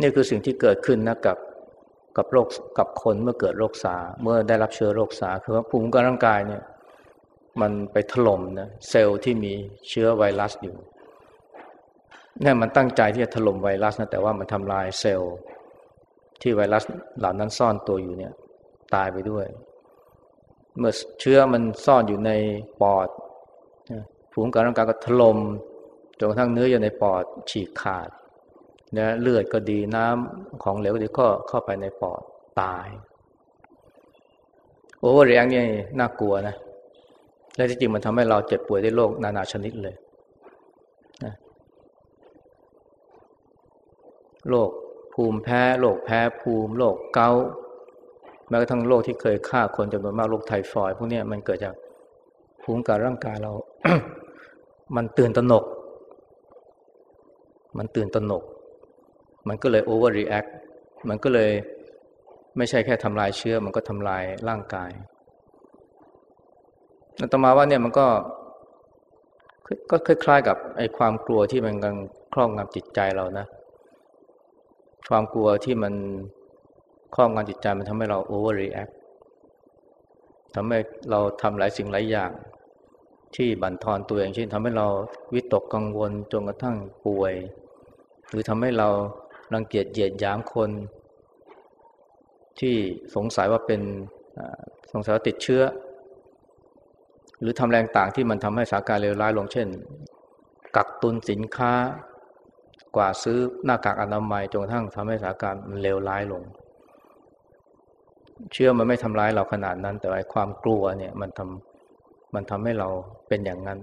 นี่คือสิ่งที่เกิดขึ้นนะกับกับโรคกับคนเมื่อเกิดโรคสาเมื่อได้รับเชื้อโรคสาคือว่าภูมิคุ้มกันร่างกายเนี่ย มันไปถล่มนะเซลล์ที่มีเชื้อไวรัสอยู่เนี่ยมันตั้งใจที่จะถล่มไวรัสนะแต่ว่ามันทำลายเซลล์ที่ไวรัสเหล่านั้นซ่อนตัวอยู่เนี่ย ตายไปด้วย เมื่อเชื้อมันซ่อนอยู่ในปอดภูมิคุ้มกันร่างกายก็ถล่มจนกระทั่งเนื้ออยู่ในปอดฉีกขาด นะเลือดก็ดีน้ำของเหลวก็ดีก็เข้าไปในปอดตายโอเวอร์เรียงนี่น่ากลัวนะ และที่จริงมันทำให้เราเจ็บป่วยได้โรคนานาชนิดเลยโรคภูมิแพ้โรคแพ้ภูมิโรคเกาต์แม้กระทั่งโรคที่เคยฆ่าคนจำนวนมากโรคไทฟอยด์พวกนี้มันเกิดจากภูมิคุ้มกันร่างกายเรา มันตื่นตระหนก มันตื่นตระหนก มันก็เลย overreactมันก็เลยไม่ใช่แค่ทำลายเชื้อ มันก็ทำลายร่างกายนะ อาตมาว่าเนี่ยมันก็ก็คล้ายๆกับไอ้ความกลัวที่มันกำลังครอบงำจิตใจเรานะ ความกลัวที่มันครอบงำจิตใจมันทำให้เรา overreact ทำให้เราทำหลายสิ่งหลายอย่าง ที่บั่นทอนตัวเองเช่นทำให้เราวิตกกังวลจนกระทั่งป่วย หรือทำให้เรา รังเกียจเหยียดหยามคน ที่สงสัยว่าเป็นสงสัยว่าติดเชื้อ หรือทำแรงต่างที่มันทำให้สาการเลวร้ายลงเช่น กักตุนสินค้า กว่าซื้อหน้ากากอนามัยจนกระทั่งทำให้สถานการณ์มันเลวร้ายลง เชื่อมันไม่ทำร้ายเราขนาดนั้น แต่ว่าความกลัวเนี่ยมันทำมันทำให้เราเป็นอย่างนั้น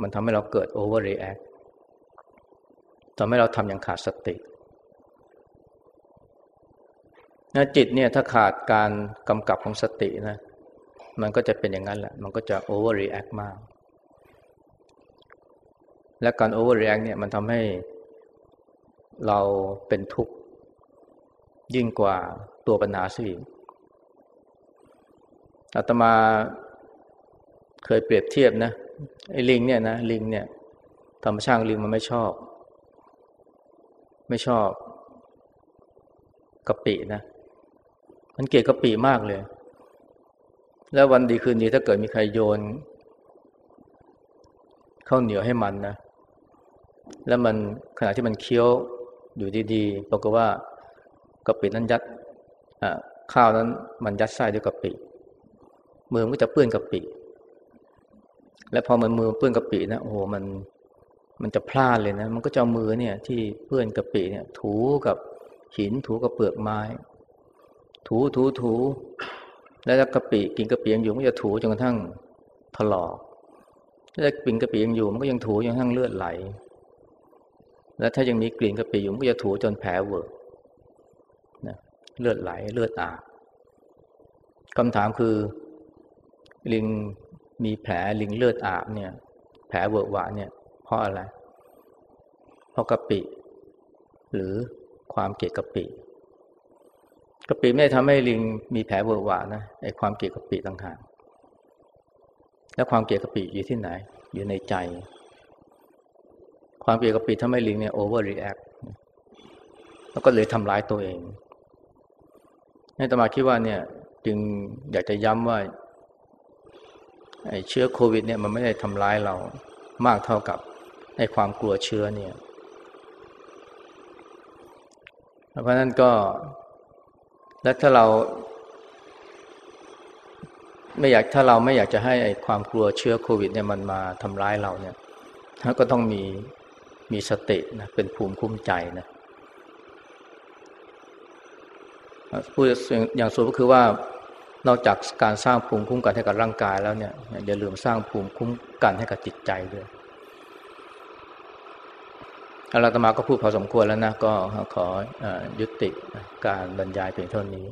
มันทำให้เราเกิด overreact ทำให้เราทำอย่างขาดสตินะจิตเนี่ยถ้าขาดการกำกับของสตินะ มันก็จะเป็นอย่างนั้นแหละ มันก็จะ overreact มาก และการโอเวอร์เรียงเนี่ยมันทำให้เราเป็นทุกข์ยิ่งกว่าตัวปัญหาสิอาตมาเคยเปรียบเทียบนะไอ้ลิงเนี่ยนะลิงเนี่ยธรรมชาติลิงมันไม่ชอบ ไม่ชอบกะปินะ มันเกลียดกะปิมากเลย แล้ววันดีคืนดีถ้าเกิดมีใครโยนข้าวเหนียวให้มันนะ แล้วมันขณะที่มันเคี้ยวอยู่ดีๆปรากฏว่ากะปินั้นยัดข้าวนั้นมันยัดไส้ด้วยกะปิ มือมันก็จะเปื้อนกะปิ และพอมันมือเปื้อนกะปินะโอ้โหมัน มันจะพลาดเลยนะ มันก็จะมือเนี่ยที่เปื้อนกะปิเนี่ย ถูกับหินถูกับเปลือกไม้ ถูถูถูแล้วกะปิกินกะปิยังอยู่มันจะถูจนกระทั่งถลอกถ้ากินกะปิยังอยู่มันก็ยังถูจนกระทั่งเลือดไหล แล้วถ้ายังมีกลิ่นกะปิอยู่มันก็จะถูจนแผลเวอะนะเลือดไหลเลือดอาบคำถามคือ ลิงมีแผลลิงเลือดอาบเนี่ย แผลเวอะหวะเนี่ย ราะอะไร เพราะกะปิ หรือความเกลียดกะปิกะปิไม่ได้ทำให้ลิงมีแผลเวอะหวะนะไอ้ความเกลียดกะปิต่างหากแล้วความเกลียดกะปิอยู่ที่ไหน อยู่ในใจ ความเกลียดกะปิทำให้ลิงเนี่ย overreact แล้วก็เลยทำร้ายตัวเองอาตมาคิดว่าเนี่ย จึงอยากจะย้ำว่าไอ้เชื้อโควิด เนี่ยมันไม่ได้ทำร้ายเรามากเท่ากับ ไอ้ความกลัวเชื้อเนี่ย เพราะนั้นก็ และถ้าเรา ไม่อยากถ้าเราไม่อยากจะให้ไอ้ความกลัวเชื้อโควิด เนี่ยมันมาทำร้ายเราเนี่ยก็ต้องมีมีสตินะเป็นภูมิคุ้มใจนะพูดอย่างสุดก็คือว่านอกจากการสร้างภูมิคุ้มกันให้กับร่างกายแล้วเนี่ยอย่าลืมสร้างภูมิคุ้มกันให้กับจิตใจด้วย อาราตมาก็พูดพอสมควรแล้วนะ ก็ขออยุติการบรรยายเพียงเท่านี้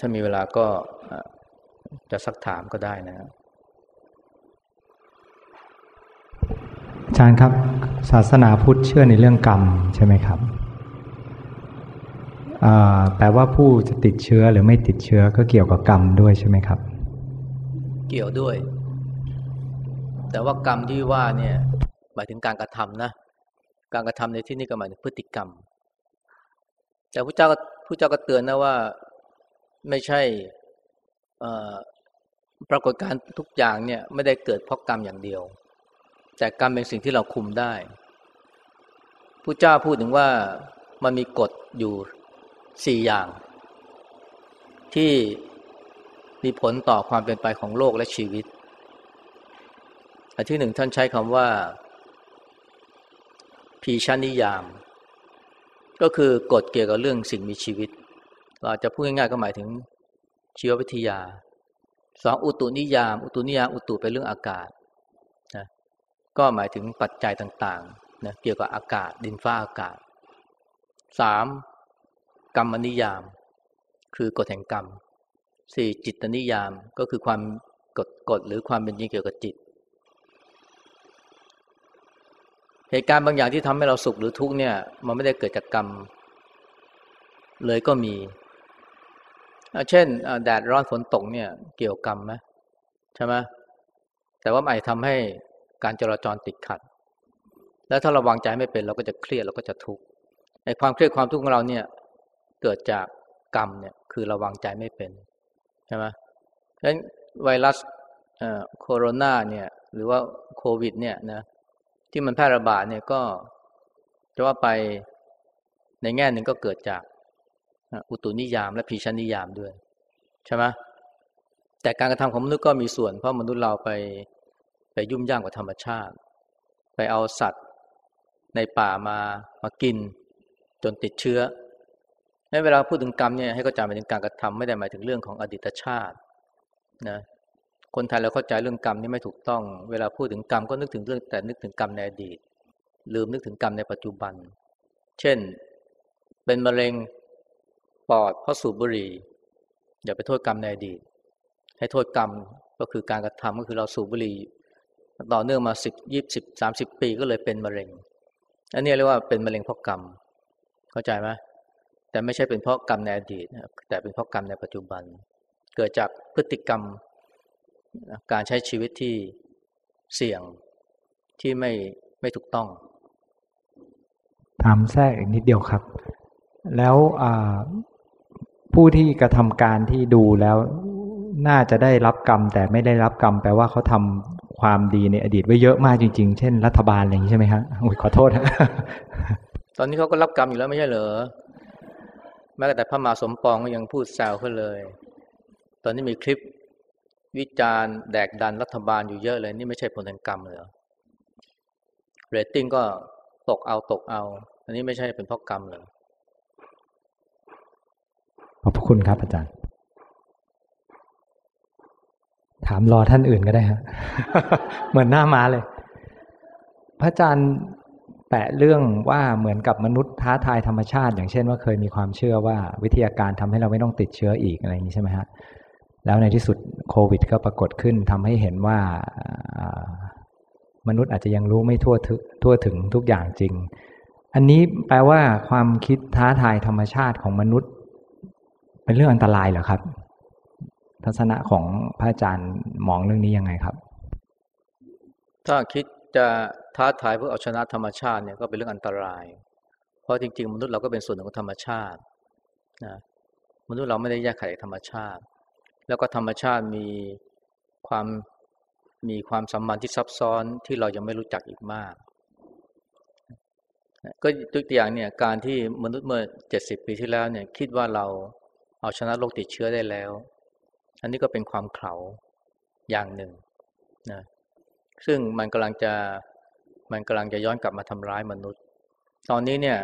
ถ้ามีเวลาก็จะซักถามก็ได้นะอาจารย์ครับ ศาสนาพุทธเชื่อในเรื่องกรรมใช่ไหมครับแปลว่าผู้จะติดเชื้อหรือไม่ติดเชื้อก็เกี่ยวกับกรรมด้วยใช่ไหมครับ เกี่ยวด้วย แต่ว่ากรรมที่ว่าเนี่ยหมายถึงการกระทำนะ การกระทำในที่นี้ก็หมายถึงพฤติกรรม แต่พระเจ้าพระเจ้าก็เตือนนะว่าไม่ใช่ปรากฏการทุกอย่างเนี่ยไม่ได้เกิดเพราะกรรมอย่างเดียว แต่กรรมเป็นสิ่งที่เราคุมได้พระเจ้าพูดถึงว่ามันมีกฎอยู่สี่อย่าง ที่มีผลต่อความเป็นไปของโลกและชีวิตอันที่หนึ่งท่านใช้คำว่า พีชานิยาม ก็คือกฎเกี่ยวกับเรื่องสิ่งมีชีวิต เราจะพูดง่ายๆก็หมายถึงชีววิทยาสองอุตุนิยาม อุตุนิยามอุตุเป็นเรื่องอากาศนะก็หมายถึงปัจจัยต่างๆนะเกี่ยวกับอากาศ ดินฟ้าอากาศสามกรรมนิยาม คือกฎแห่งกรรมสี่จิตนิยามก็คือความกฎกฎหรือความเป็นจริงเกี่ยวกับจิต เหตุการณ์บางอย่างที่ทำให้เราสุขหรือทุกข์เนี่ย มันไม่ได้เกิดจากกรรม เลยก็มี เช่นแดดร้อนฝนตกเนี่ย เกี่ยวกรรมไหมใช่ไหมแต่ว่าอาจทำให้การจราจรติดขัด แล้วถ้าเราวางใจไม่เป็นเราก็จะเครียดเราก็จะทุกข์ไอ้ความเครียดความทุกข์ของเราเนี่ย เกิดจากกรรมเนี่ย คือระวังใจไม่เป็นใช่ไหมเพราะฉะนั้นไวรัสโคโรนาเนี่ย หรือว่าโควิด เนี่ยนะ ที่มันแพร่ระบาดเนี่ยก็จะว่าไปในแง่หนึ่งก็เกิดจากอุตุนิยาม และพีชนิยามด้วย ใช่ไหมแต่การกระทำของมนุษย์ก็มีส่วน เพราะมนุษย์เราไปไปยุ่มย่ามกับธรรมชาติ ไปเอาสัตว์ในป่ามามากิน จนติดเชื้อให้เวลาพูดถึงกรรมเนี่ยให้เข้าใจหมายถึงการกระทำไม่ได้หมายถึงเรื่องของอดีตชาตินะ คนไทยเราเข้าใจเรื่องกรรมนี่ไม่ถูกต้อง เวลาพูดถึงกรรมก็นึกถึงเรื่องแต่นึกถึงกรรมในอดีต ลืมนึกถึงกรรมในปัจจุบัน เช่น เป็นมะเร็งปอดเพราะสูบบุหรี่อย่าไปโทษกรรมในอดีต ให้โทษกรรมก็คือการกระทำก็คือเราสูบบุหรี่ต่อเนื่องมาสิบยี่สิบสามสิบปีก็เลยเป็นมะเร็ง อันนี้เรียกว่าเป็นมะเร็งเพราะกรรม เข้าใจไหมแต่ไม่ใช่เป็นเพราะกรรมในอดีตแต่เป็นเพราะกรรมในปัจจุบัน เกิดจากพฤติกรรม การใช้ชีวิตที่เสี่ยงที่ไม่ไม่ถูกต้อง ถามแทรกอีกนิดเดียวครับ แล้วผู้ที่กระทำการที่ดูแล้วน่าจะได้รับกรรม แต่ไม่ได้รับกรรม แปลว่าเขาทำความดีในอดีตไว้เยอะมากจริง ๆ เช่น รัฐบาลอะไรอย่างนี้ใช่ไหมครับขอโทษตอนนี้เขาก็รับกรรมอยู่แล้วไม่ใช่เหรอแม้แต่พระมาสมปองก็ยังพูดแซวเขาเลย ตอนนี้มีคลิป วิจารณ์แดกดันรัฐบาลอยู่เยอะเลย นี่ไม่ใช่ผลแห่งกรรมเลยเรตติ้งก็ตกเอาตกเอา อันนี้ไม่ใช่เป็นเพราะกรรมเลยขอบพระคุณครับอาจารย์ ถามรอท่านอื่นก็ได้ฮะเหมือนหน้าม้าเลย พระอาจารย์แตะเรื่องว่าเหมือนกับมนุษย์ท้าทายธรรมชาติ อย่างเช่นว่าเคยมีความเชื่อว่าวิทยาการทำให้เราไม่ต้องติดเชื้ออีกอะไรอย่างนี้ใช่ไหมฮะ แล้วในที่สุดโควิดก็ปรากฏขึ้นทำให้เห็นว่ามนุษย์อาจจะยังรู้ไม่ทั่วถึงทั่วถึงทุกอย่างจริง อันนี้แปลว่าความคิดท้าทายธรรมชาติของมนุษย์ เป็นเรื่องอันตรายเหรอครับ ทัศนะของพระอาจารย์มองเรื่องนี้ยังไงครับ ถ้าคิดจะท้าทายเพื่อเอาชนะธรรมชาติเนี่ยก็เป็นเรื่องอันตราย เพราะจริง ๆ มนุษย์เราก็เป็นส่วนหนึ่งของธรรมชาตินะมนุษย์เราไม่ได้แยกขาดจากธรรมชาติ แล้วก็ธรรมชาติมีความมีความสัมพันธ์ที่ซับซ้อนที่เรายังไม่รู้จักอีกมาก ก็ตัวอย่างเนี่ยการที่มนุษย์เมื่อเจ็ดสิบปีที่แล้วเนี่ยคิดว่าเราเอาชนะโรคติดเชื้อได้แล้ว อันนี้ก็เป็นความเข่าอย่างหนึ่งนะซึ่งมันกำลังจะมันกำลังจะย้อนกลับมาทำร้ายมนุษย์ ตอนนี้เนี่ย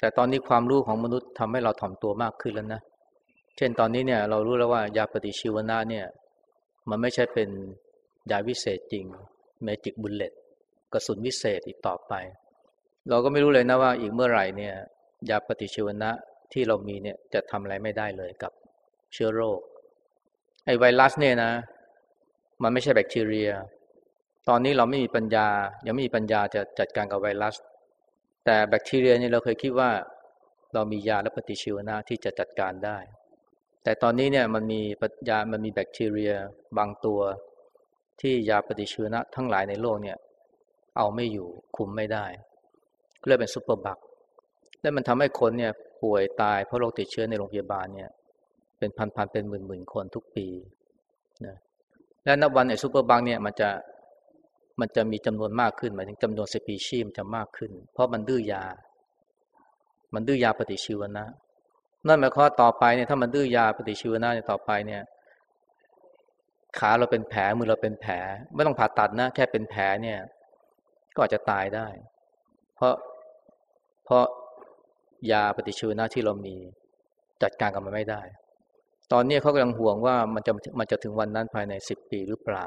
แต่ตอนนี้ความรู้ของมนุษย์ทำให้เราถ่อมตัวมากขึ้นแล้วนะ เช่นตอนนี้เนี่ยเรารู้แล้วว่ายาปฏิชีวนะเนี่ย มันไม่ใช่เป็นยาวิเศษจริงเมจิกบุลเลตกระสุนวิเศษอีกต่อไป เราก็ไม่รู้เลยนะว่าอีกเมื่อไหร่เนี่ย ยาปฏิชีวนะที่เรามีเนี่ยจะทำอะไรไม่ได้เลยกับเชื้อโรค ไอไวรัสเนี่ยนะ มันไม่ใช่แบคทีเรีย ตอนนี้เราไม่มีปัญญา ยังไม่มีปัญญาจะจัดการกับไวรัส แต่แบคทีเรียนี่ยเราเคยคิดว่า เรามียาและปฏิชีวนะที่จะจัดการได้ แต่ตอนนี้เนี่ยมันมียามันมีแบคทีเรียบางตัว ที่ยาปฏิชีวนะทั้งหลายในโลกเนี่ย เอาไม่อยู่คุมไม่ได้ ก็เลยเป็น superbug และมันทำให้คนเนี่ยป่วยตายเพราะโรคติดเชื้อในโรงพยาบาลเนี่ย เป็นพันๆเป็นหมื่นๆคนทุกปีนะและนับวันไอ้ superbug เนี่ยมันจะมันจะมีจำนวนมากขึ้นหมายถึงจำนวนสปีชีส์จะมากขึ้น เพราะมันดื้อยา มันดื้อยาปฏิชีวนะ นั่นหมายความต่อไปเนี่ยถ้ามันดื้อยาปฏิชีวนะเนี่ยต่อไปเนี่ย ขาเราเป็นแผลมือเราเป็นแผล ไม่ต้องผ่าตัดนะ แค่เป็นแผลเนี่ย ก็อาจจะตายได้ เพราะเพราะยาปฏิชีวนะที่เรามีจัดการกับมันไม่ได้ ตอนนี้เขากำลังห่วงว่ามันจะมันจะถึงวันนั้นภายในสิบปีหรือเปล่า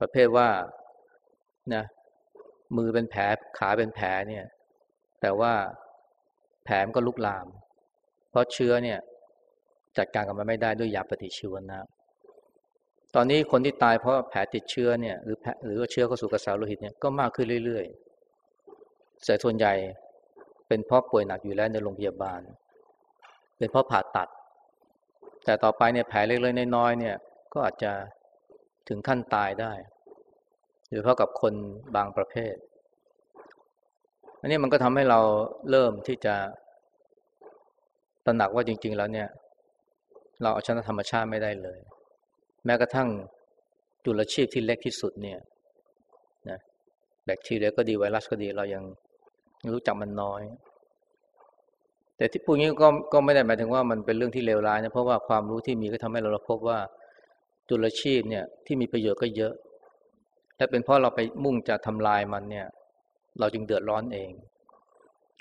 ประเภทว่านะมือเป็นแผลขาเป็นแผลเนี่ย แต่ว่าแผลมันก็ลุกลาม เพราะเชื้อเนี่ย จัดการกับมันไม่ได้ด้วยยาปฏิชีวนะ ตอนนี้คนที่ตายเพราะแผลติดเชื้อเนี่ยหรือแผลหรือว่าเชื้อเข้าสู่กระแสโลหิตเนี่ยก็มากขึ้นเรื่อยๆแต่ส่วนใหญ่เป็นเพราะป่วยหนักอยู่แล้วในโรงพยาบาล เป็นเพราะผ่าตัด แต่ต่อไปเนี่ยแผลเล็กๆน้อยๆเนี่ย ก็อาจจะถึงขั้นตายได้ หรือเพราะกับคนบางประเภท อันนี้มันก็ทำให้เราเริ่มที่จะ ตระหนักว่าจริง ๆ แล้วเนี่ย เราเอาชนะธรรมชาติไม่ได้เลย แม้กระทั่งจุลชีพที่เล็กที่สุดเนี่ยนะแบคทีเรียก็ดีไวรัสก็ดีเรายังรู้จักมันน้อย แต่ที่พูดงี้ก็ก็ไม่ได้หมายถึงว่ามันเป็นเรื่องที่เลวร้ายนะเพราะว่าความรู้ที่มีก็ทำให้เราพบว่าจุลชีพเนี่ยที่มีประโยชน์ก็เยอะและเป็นเพราะเราไปมุ่งจะทำลายมันเนี่ย เราจึงเดือดร้อนเอง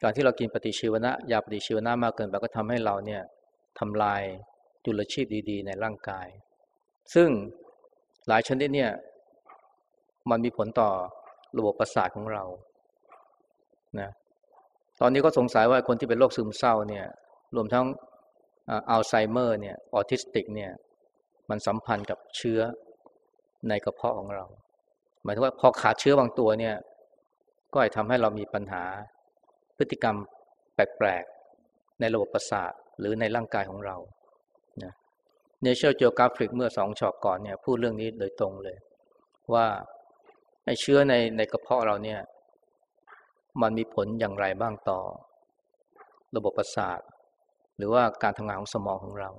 การที่เรากินปฏิชีวนะยาปฏิชีวนะมากเกินไปก็ทำให้เราเนี่ยทำลายจุลชีพดี ๆ ในร่างกาย ซึ่งหลายชนิดเนี่ย มันมีผลต่อระบบประสาทของเรานะตอนนี้ก็สงสัยว่าคนที่เป็นโรคซึมเศร้าเนี่ย รวมทั้งอัลไซเมอร์เนี่ยออทิสติกเนี่ย มันสัมพันธ์กับเชื้อในกระเพาะของเรา หมายถึงว่าพอขาดเชื้อบางตัวเนี่ย ก็อาจทำให้เรามีปัญหา พฤติกรรมแปลกๆ ในระบบประสาทหรือในร่างกายของเราเน Nature Geographic เมื่อสองฉอกก่อนเนี่ยพูดเรื่องนี้โดยตรงเลย ว่าไอเชื้อในในกระเพาะเราเนี่ย มันมีผลอย่างไรบ้างต่อ ระบบประสาท หรือว่าการทำงานของสมองของเรา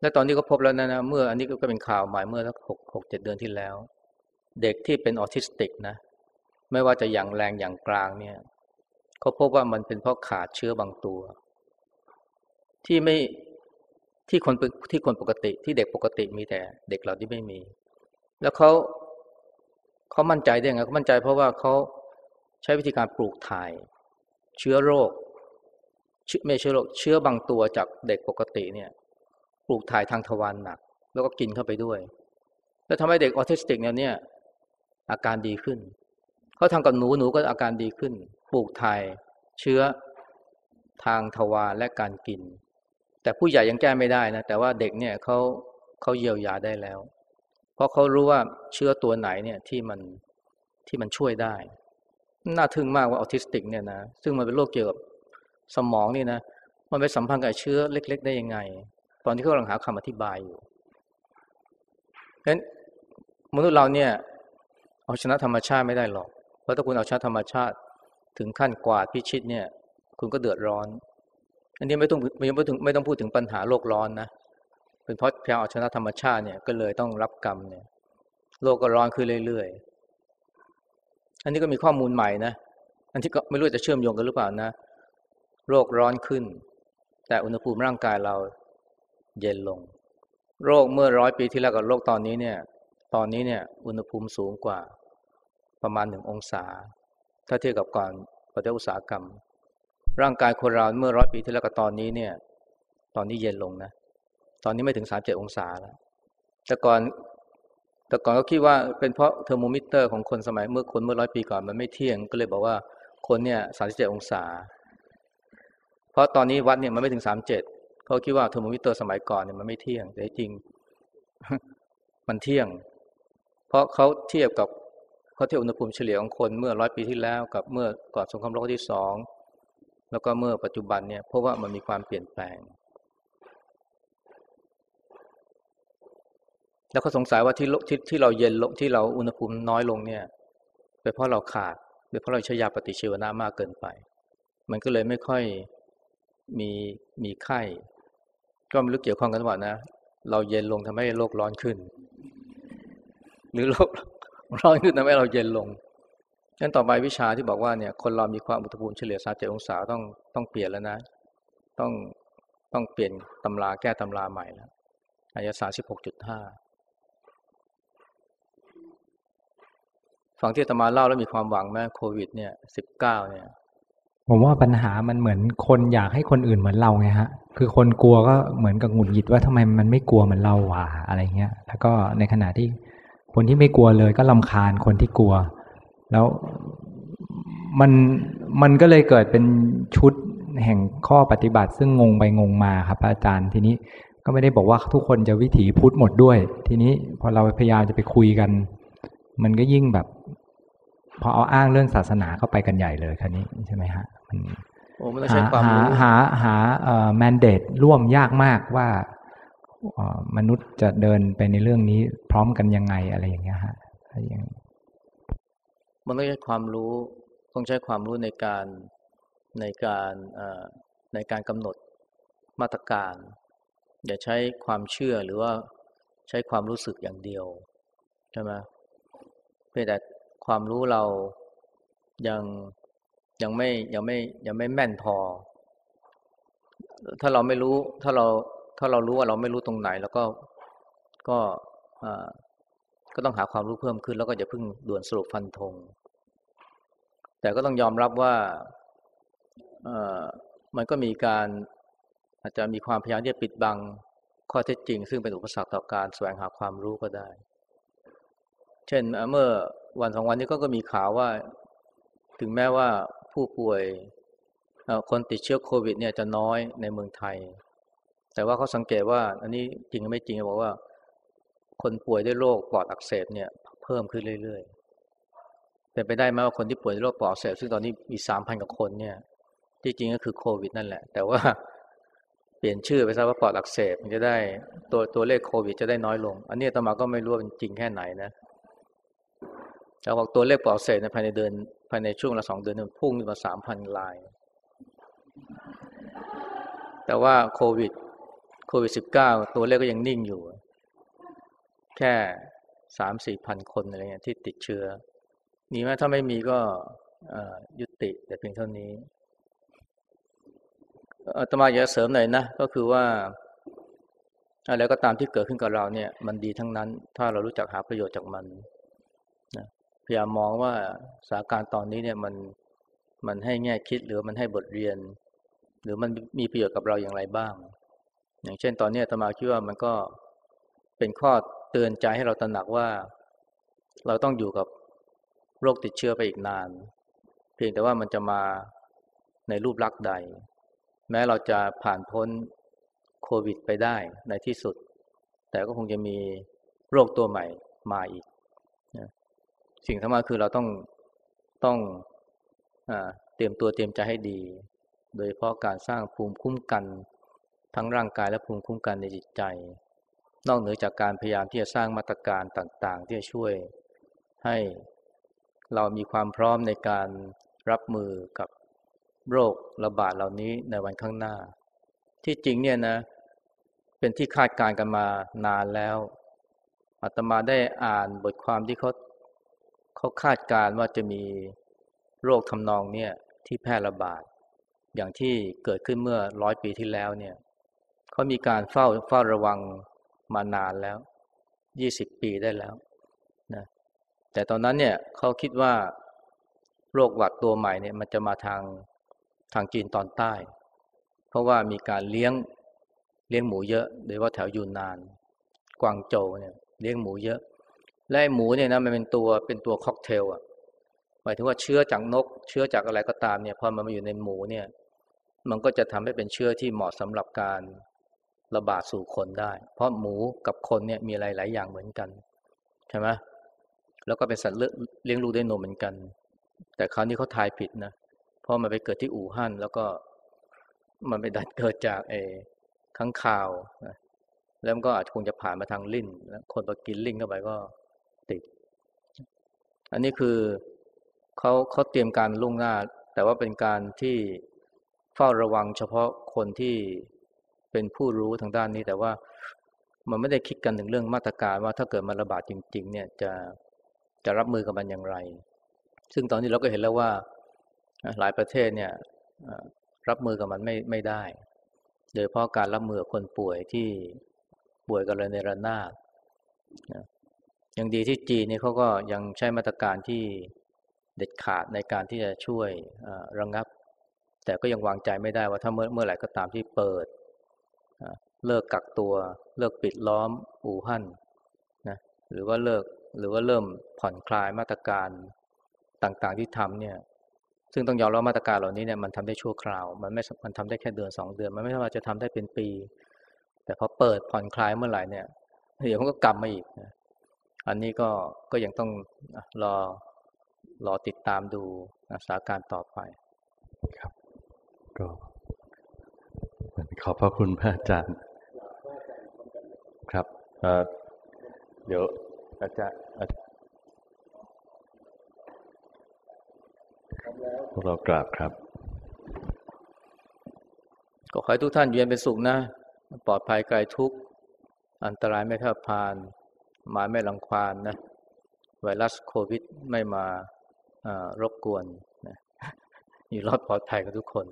และตอนนี้ก็พบแล้วนะนะเมื่ออันนี้ก็เป็นข่าวใหม่เมื่อสักหกหกเจ็ดเดือนที่แล้ว เด็กที่เป็นออทิสติกนะ ไม่ว่าจะอย่างแรงอย่างกลางเนี่ย เขาพบว่ามันเป็นเพราะขาดเชื้อบางตัว ที่ไม่ที่คนที่คนปกติที่เด็กปกติมีแต่ เด็กเหล่านี้ไม่มี แล้วเขาเขามั่นใจได้ไงเขามั่นใจเพราะว่าเขาใช้วิธีการปลูกถ่าย เชื้อโรคไม่เชื้อโรคเชื้อบางตัวจากเด็กปกติเนี่ย ปลูกถ่ายทางทวารหนัก แล้วก็กินเข้าไปด้วย แล้วทำให้เด็กออทิสติกเนี่ยอาการดีขึ้น เขาทำกับหนูหนูก็อาการดีขึ้น ปลูกถ่ายเชื้อทางทวารและการกิน แต่ผู้ใหญ่ยังแก้ไม่ได้นะแต่ว่าเด็กเนี่ยเขาเขาเยียวยาได้แล้ว เพราะเขารู้ว่าเชื้อตัวไหนเนี่ยที่มันที่มันช่วยได้ น่าทึ่งมากว่าออทิสติกเนี่ยนะซึ่งมันเป็นโรคเกี่ยวกับสมองนี่นะมันไปสัมพันธ์กับเชื้อเล็ก ๆ ได้ยังไง ตอนที่เขากำลังหาคำอธิบายอยู่เพราะฉะนั้นมนุษย์เราเนี่ยเอาชนะธรรมชาติไม่ได้หรอกเพราะถ้าคุณเอาชนะธรรมชาติ ถึงขั้นกวาดพิชิตเนี่ย คุณก็เดือดร้อน อันนี้ไม่ต้องไม่ต้องไม่ต้องพูดถึงปัญหาโลกร้อนนะเป็นเพราะเพียงเอาชนะธรรมชาติเนี่ยก็เลยต้องรับกรรมเนี่ย โลกก็ร้อนขึ้นเรื่อยๆ อันนี้ก็มีข้อมูลใหม่นะอันที่ก็ไม่รู้จะเชื่อมโยงกันหรือเปล่านะโรคร้อนขึ้น แต่อุณหภูมิร่างกายเราเย็นลง โรคเมื่อร้อยปีที่แล้วกับโรคตอนนี้เนี่ย ตอนนี้เนี่ย อุณหภูมิสูงกว่าประมาณหนึ่งองศา ถ้าเทียบกับก่อนปฏิวัติอุตสาหกรรม ร่างกายคนเราเมื่อร้อยปีที่แล้วกับตอนนี้เนี่ย ตอนนี้เย็นลงนะ ตอนนี้ไม่ถึงสามเจ็ดองศาแล้ว แต่ก่อนแต่ก่อนก็คิดว่าเป็นเพราะเทอร์โมมิเตอร์ของคนสมัยเมื่อคนเมื่อร้อยปีก่อนมันไม่เที่ยงก็เลยบอกว่าคนเนี่ยสามสิบเจ็ดองศา เพราะตอนนี้วัดเนี่ยมันไม่ถึงสามเจ็ดเขาคิดว่าเทอร์โมมิเตอร์สมัยก่อนเนี่ยมันไม่เที่ยงแต่จริง มันเที่ยง เพราะเขาเทียบกับ เขาเทียบอุณหภูมิเฉลี่ยของคนเมื่อร้อยปีที่แล้วกับเมื่อก่อนสงครามโลกที่สองแล้วก็เมื่อปัจจุบันเนี่ยเพราะว่ามันมีความเปลี่ยนแปลง แล้วก็สงสัยว่าที่ที่ที่เราเย็นลงที่เราอุณหภูมิน้อยลงเนี่ยเป็นเพราะเราขาดเป็นเพราะเราใช้ยาปฏิชีวนะมากเกินไป มันก็เลยไม่ค่อยมีมีไข้ก็ไม่รู้เกี่ยวข้องกันว่านะ เราเย็นลงทำให้โลกร้อนขึ้น หรือโลก ร้อนขึ้นทำให้เราเย็นลงฉะนั้นต่อไปวิชาที่บอกว่าเนี่ย คนเรามีความอุณหภูมิเฉลี่ยสามเจ็องศาต้องต้องเปลี่ยนแล้วนะ ต้องต้องเปลี่ยนตำราแก้ตำราใหม่แล้วอายะสามสิบหกจุดห้าฟังที่ตมาเล่าแล้วมีความหวังไหมโควิด เนี่ยสิบเก้าเนี่ยผมว่าปัญหามันเหมือนคนอยากให้คนอื่นเหมือนเราไงฮะ คือคนกลัวก็เหมือนกับหงุดหงิดว่าทำไมมันไม่กลัวเหมือนเราวะอะไรเงี้ย แล้วก็ในขณะที่ คนที่ไม่กลัวเลยก็ลำคาญคนที่กลัว แล้วมันมันก็เลยเกิดเป็นชุดแห่งข้อปฏิบัติ ซึ่งงงไปงงมาครับอาจารย์ทีนี้ก็ไม่ได้บอกว่าทุกคนจะวิถีพุทธหมดด้วย ทีนี้พอเราพยายามจะไปคุยกัน มันก็ยิ่งแบบ พอเอาอ้างเรื่องศาสนาเข้าไปกันใหญ่เลยคันนี้ใช่ไหมฮะมันหาหาหาหาเอ่อแมนเดตร่วมยากมากว่า มนุษย์จะเดินไปในเรื่องนี้พร้อมกันยังไงอะไรอย่างเงี้ยฮะอย่างมันต้องใช้ความรู้ต้องใช้ความรู้ในการในการในการกำหนดมาตรการ อย่าใช้ความเชื่อหรือว่าใช้ความรู้สึกอย่างเดียวใช่ไหมเพียงแต่ความรู้เรายังยังไม่ยังไม่ยังไม่แม่นพอ ถ้าเราไม่รู้ถ้าเรา ถ้าเรารู้ว่าเราไม่รู้ตรงไหน แล้วก็ก็ก็ต้องหาความรู้เพิ่มขึ้น แล้วก็อย่าเพิ่งด่วนสรุปฟันธง แต่ก็ต้องยอมรับว่ามันก็มีการอาจจะมีความพยายามที่จะปิดบังข้อเท็จจริง ซึ่งเป็นอุปสรรคต่อการแสวงหาความรู้ก็ได้ เช่นเมื่อวันสองวันนี้ก็ก็มีข่าวว่า ถึงแม้ว่าผู้ป่วยคนติดเชื้อโควิด เนี่ยจะน้อยในเมืองไทย แต่ว่าเขาสังเกตว่า อันนี้จริงไม่จริงบอกว่า คนป่วยด้วยโรคปอดอักเสบเนี่ย เพิ่มขึ้นเรื่อยๆเป็นไปได้ไหมว่าคนที่ป่วยด้วยโรคปอดอักเสบซึ่งตอนนี้มีสามพันกว่าคนเนี่ย ที่จริงก็คือโควิดนั่นแหละ แต่ว่าเปลี่ยนชื่อไปซะว่าปอดอักเสบมันจะได้ตัวตัวเลขโควิดจะได้น้อยลง อันนี้ตมาก็ไม่รู้ว่าเป็นจริงแค่ไหนนะแต่บอกตัวเลขปอดอักเสบในภายในเดือนภายในช่วงละสองเดือนมันพุ่งขึ้นมาสามพันราย แต่ว่าโควิด โควิดสิบเก้าตัวเลขก็ยังนิ่งอยู่ แค่สามสี่พันคนอะไรเงี้ยที่ติดเชื้อมีไหมถ้าไม่มีก็ยุติแต่เพียงเท่านี้อาตมาอยากเสริมหน่อยนะ ก็คือว่าอะไรก็ตามที่เกิดขึ้นกับเราเนี่ย มันดีทั้งนั้น ถ้าเรารู้จักหาประโยชน์จากมันนะพยายามมองว่าสถานการณ์ตอนนี้เนี่ยมันมันให้แง่คิดหรือมันให้บทเรียน หรือมันมีประโยชน์กับเราอย่างไรบ้าง อย่างเช่นตอนนี้ธรรมาคิดว่ามันก็เป็นข้อเตือนใจให้เราตระหนักว่า เราต้องอยู่กับโรคติดเชื้อไปอีกนาน เพียงแต่ว่ามันจะมาในรูปลักษณ์ใด แม้เราจะผ่านพ้นโควิดไปได้ในที่สุด แต่ก็คงจะมีโรคตัวใหม่มาอีก สิ่งที่มาคือเราต้องต้องอเตรียมตัวเตรียมใจให้ดี โดยเพราะการสร้างภูมิคุ้มกัน ทั้งร่างกายและภูมิคุ้มกันในจิตใจ นอกเหนือจากการพยายามที่จะสร้างมาตรการต่างๆ ที่จะช่วยให้เรามีความพร้อมในการรับมือกับโรคระบาดเหล่านี้ในวันข้างหน้า ที่จริงเนี่ยนะ เป็นที่คาดการกันมานานแล้วอาตมาได้อ่านบทความที่เขาเขาคาดการว่าจะมีโรคทำนองเนี่ยที่แพร่ระบาด อย่างที่เกิดขึ้นเมื่อร้อยปีที่แล้วเนี่ย เขามีการเฝ้าเฝ้าระวังมานานแล้วยี่สิบปีได้แล้วนะแต่ตอนนั้นเนี่ยเขาคิดว่าโรคหวัดตัวใหม่เนี่ย มันจะมาทางทางจีนตอนใต้ เพราะว่ามีการเลี้ยงเลี้ยงหมูเยอะโดยว่าแถวยูนนาน กวางโจวเนี่ย เลี้ยงหมูเยอะ และหมูเนี่ยนะมันเป็นตัวเป็นตัวค็อกเทลอะหมายถึงว่าเชื้อจากนก เชื้อจากอะไรก็ตามเนี่ยพอมันมาอยู่ในหมูเนี่ย มันก็จะทำให้เป็นเชื้อที่เหมาะสำหรับการ ระบาดสู่คนได้ เพราะหมูกับคนเนี่ยมีอะไรหลายอย่างเหมือนกันใช่ไหมแล้วก็เป็นสัตว์เลี้ยงลูกด้วยนมเหมือนกัน แต่คราวนี้เขาทายผิดนะเพราะมันไปเกิดที่อู่ฮั่นแล้วก็มันไปดันเกิดจากเอข้างข่าวนะแล้วมันก็อาจคงจะผ่านมาทางลิ้นแล้วคนไปกินลิ้นเข้าไปก็ติด อันนี้คือเขาเขาเตรียมการล่วงหน้า แต่ว่าเป็นการที่เฝ้าระวังเฉพาะคนที่ เป็นผู้รู้ทางด้านนี้ แต่ว่ามันไม่ได้คิดกันถึงเรื่องมาตรการว่าถ้าเกิดมันระบาดจริง ๆ เนี่ยจะจะรับมือกับมันอย่างไร ซึ่งตอนนี้เราก็เห็นแล้วว่าหลายประเทศเนี่ยรับมือกับมันไม่ไม่ได้ โดยเพราะการรับมือคนป่วยที่ป่วยกันเลยในระนาดอย่างดีที่จีนนี่เขาก็ยังใช้มาตรการที่เด็ดขาดในการที่จะช่วยระงงับ แต่ก็ยังวางใจไม่ได้ว่าถ้าเมื่อเมื่อไหร่ก็ตามที่เปิด เลิกกักตัว เลิกปิดล้อมอู่ฮั่นนะหรือว่าเลิกหรือว่าเริ่มผ่อนคลายมาตรการต่างๆที่ทำเนี่ย ซึ่งต้องยอมรับมาตรการเหล่านี้เนี่ยมันทำได้ชั่วคราว มันไม่มันทำได้แค่เดือนสองเดือน มันไม่ใช่ว่าจะทำได้เป็นปี แต่พอเปิดผ่อนคลายเมื่อไหร่เนี่ยเดี๋ยวมันก็กลับมาอีกนะอันนี้ก็ก็ยังต้องรอรอติดตามดูสถานการณ์ต่อไปครับก็ ขอบพระคุณพระอาจารย์ ครับเดี๋ยวอาจารย์พวกเรากราบครับ ก็ขอให้ทุกท่านเย็นเป็นสุขนะ ปลอดภัยไกลทุกอันตรายไม่แพร่พานมาไม่ลังควานนะ ไวรัสโควิดไม่มารบกวนนะอยู่รอดปลอดภัยกับทุกคน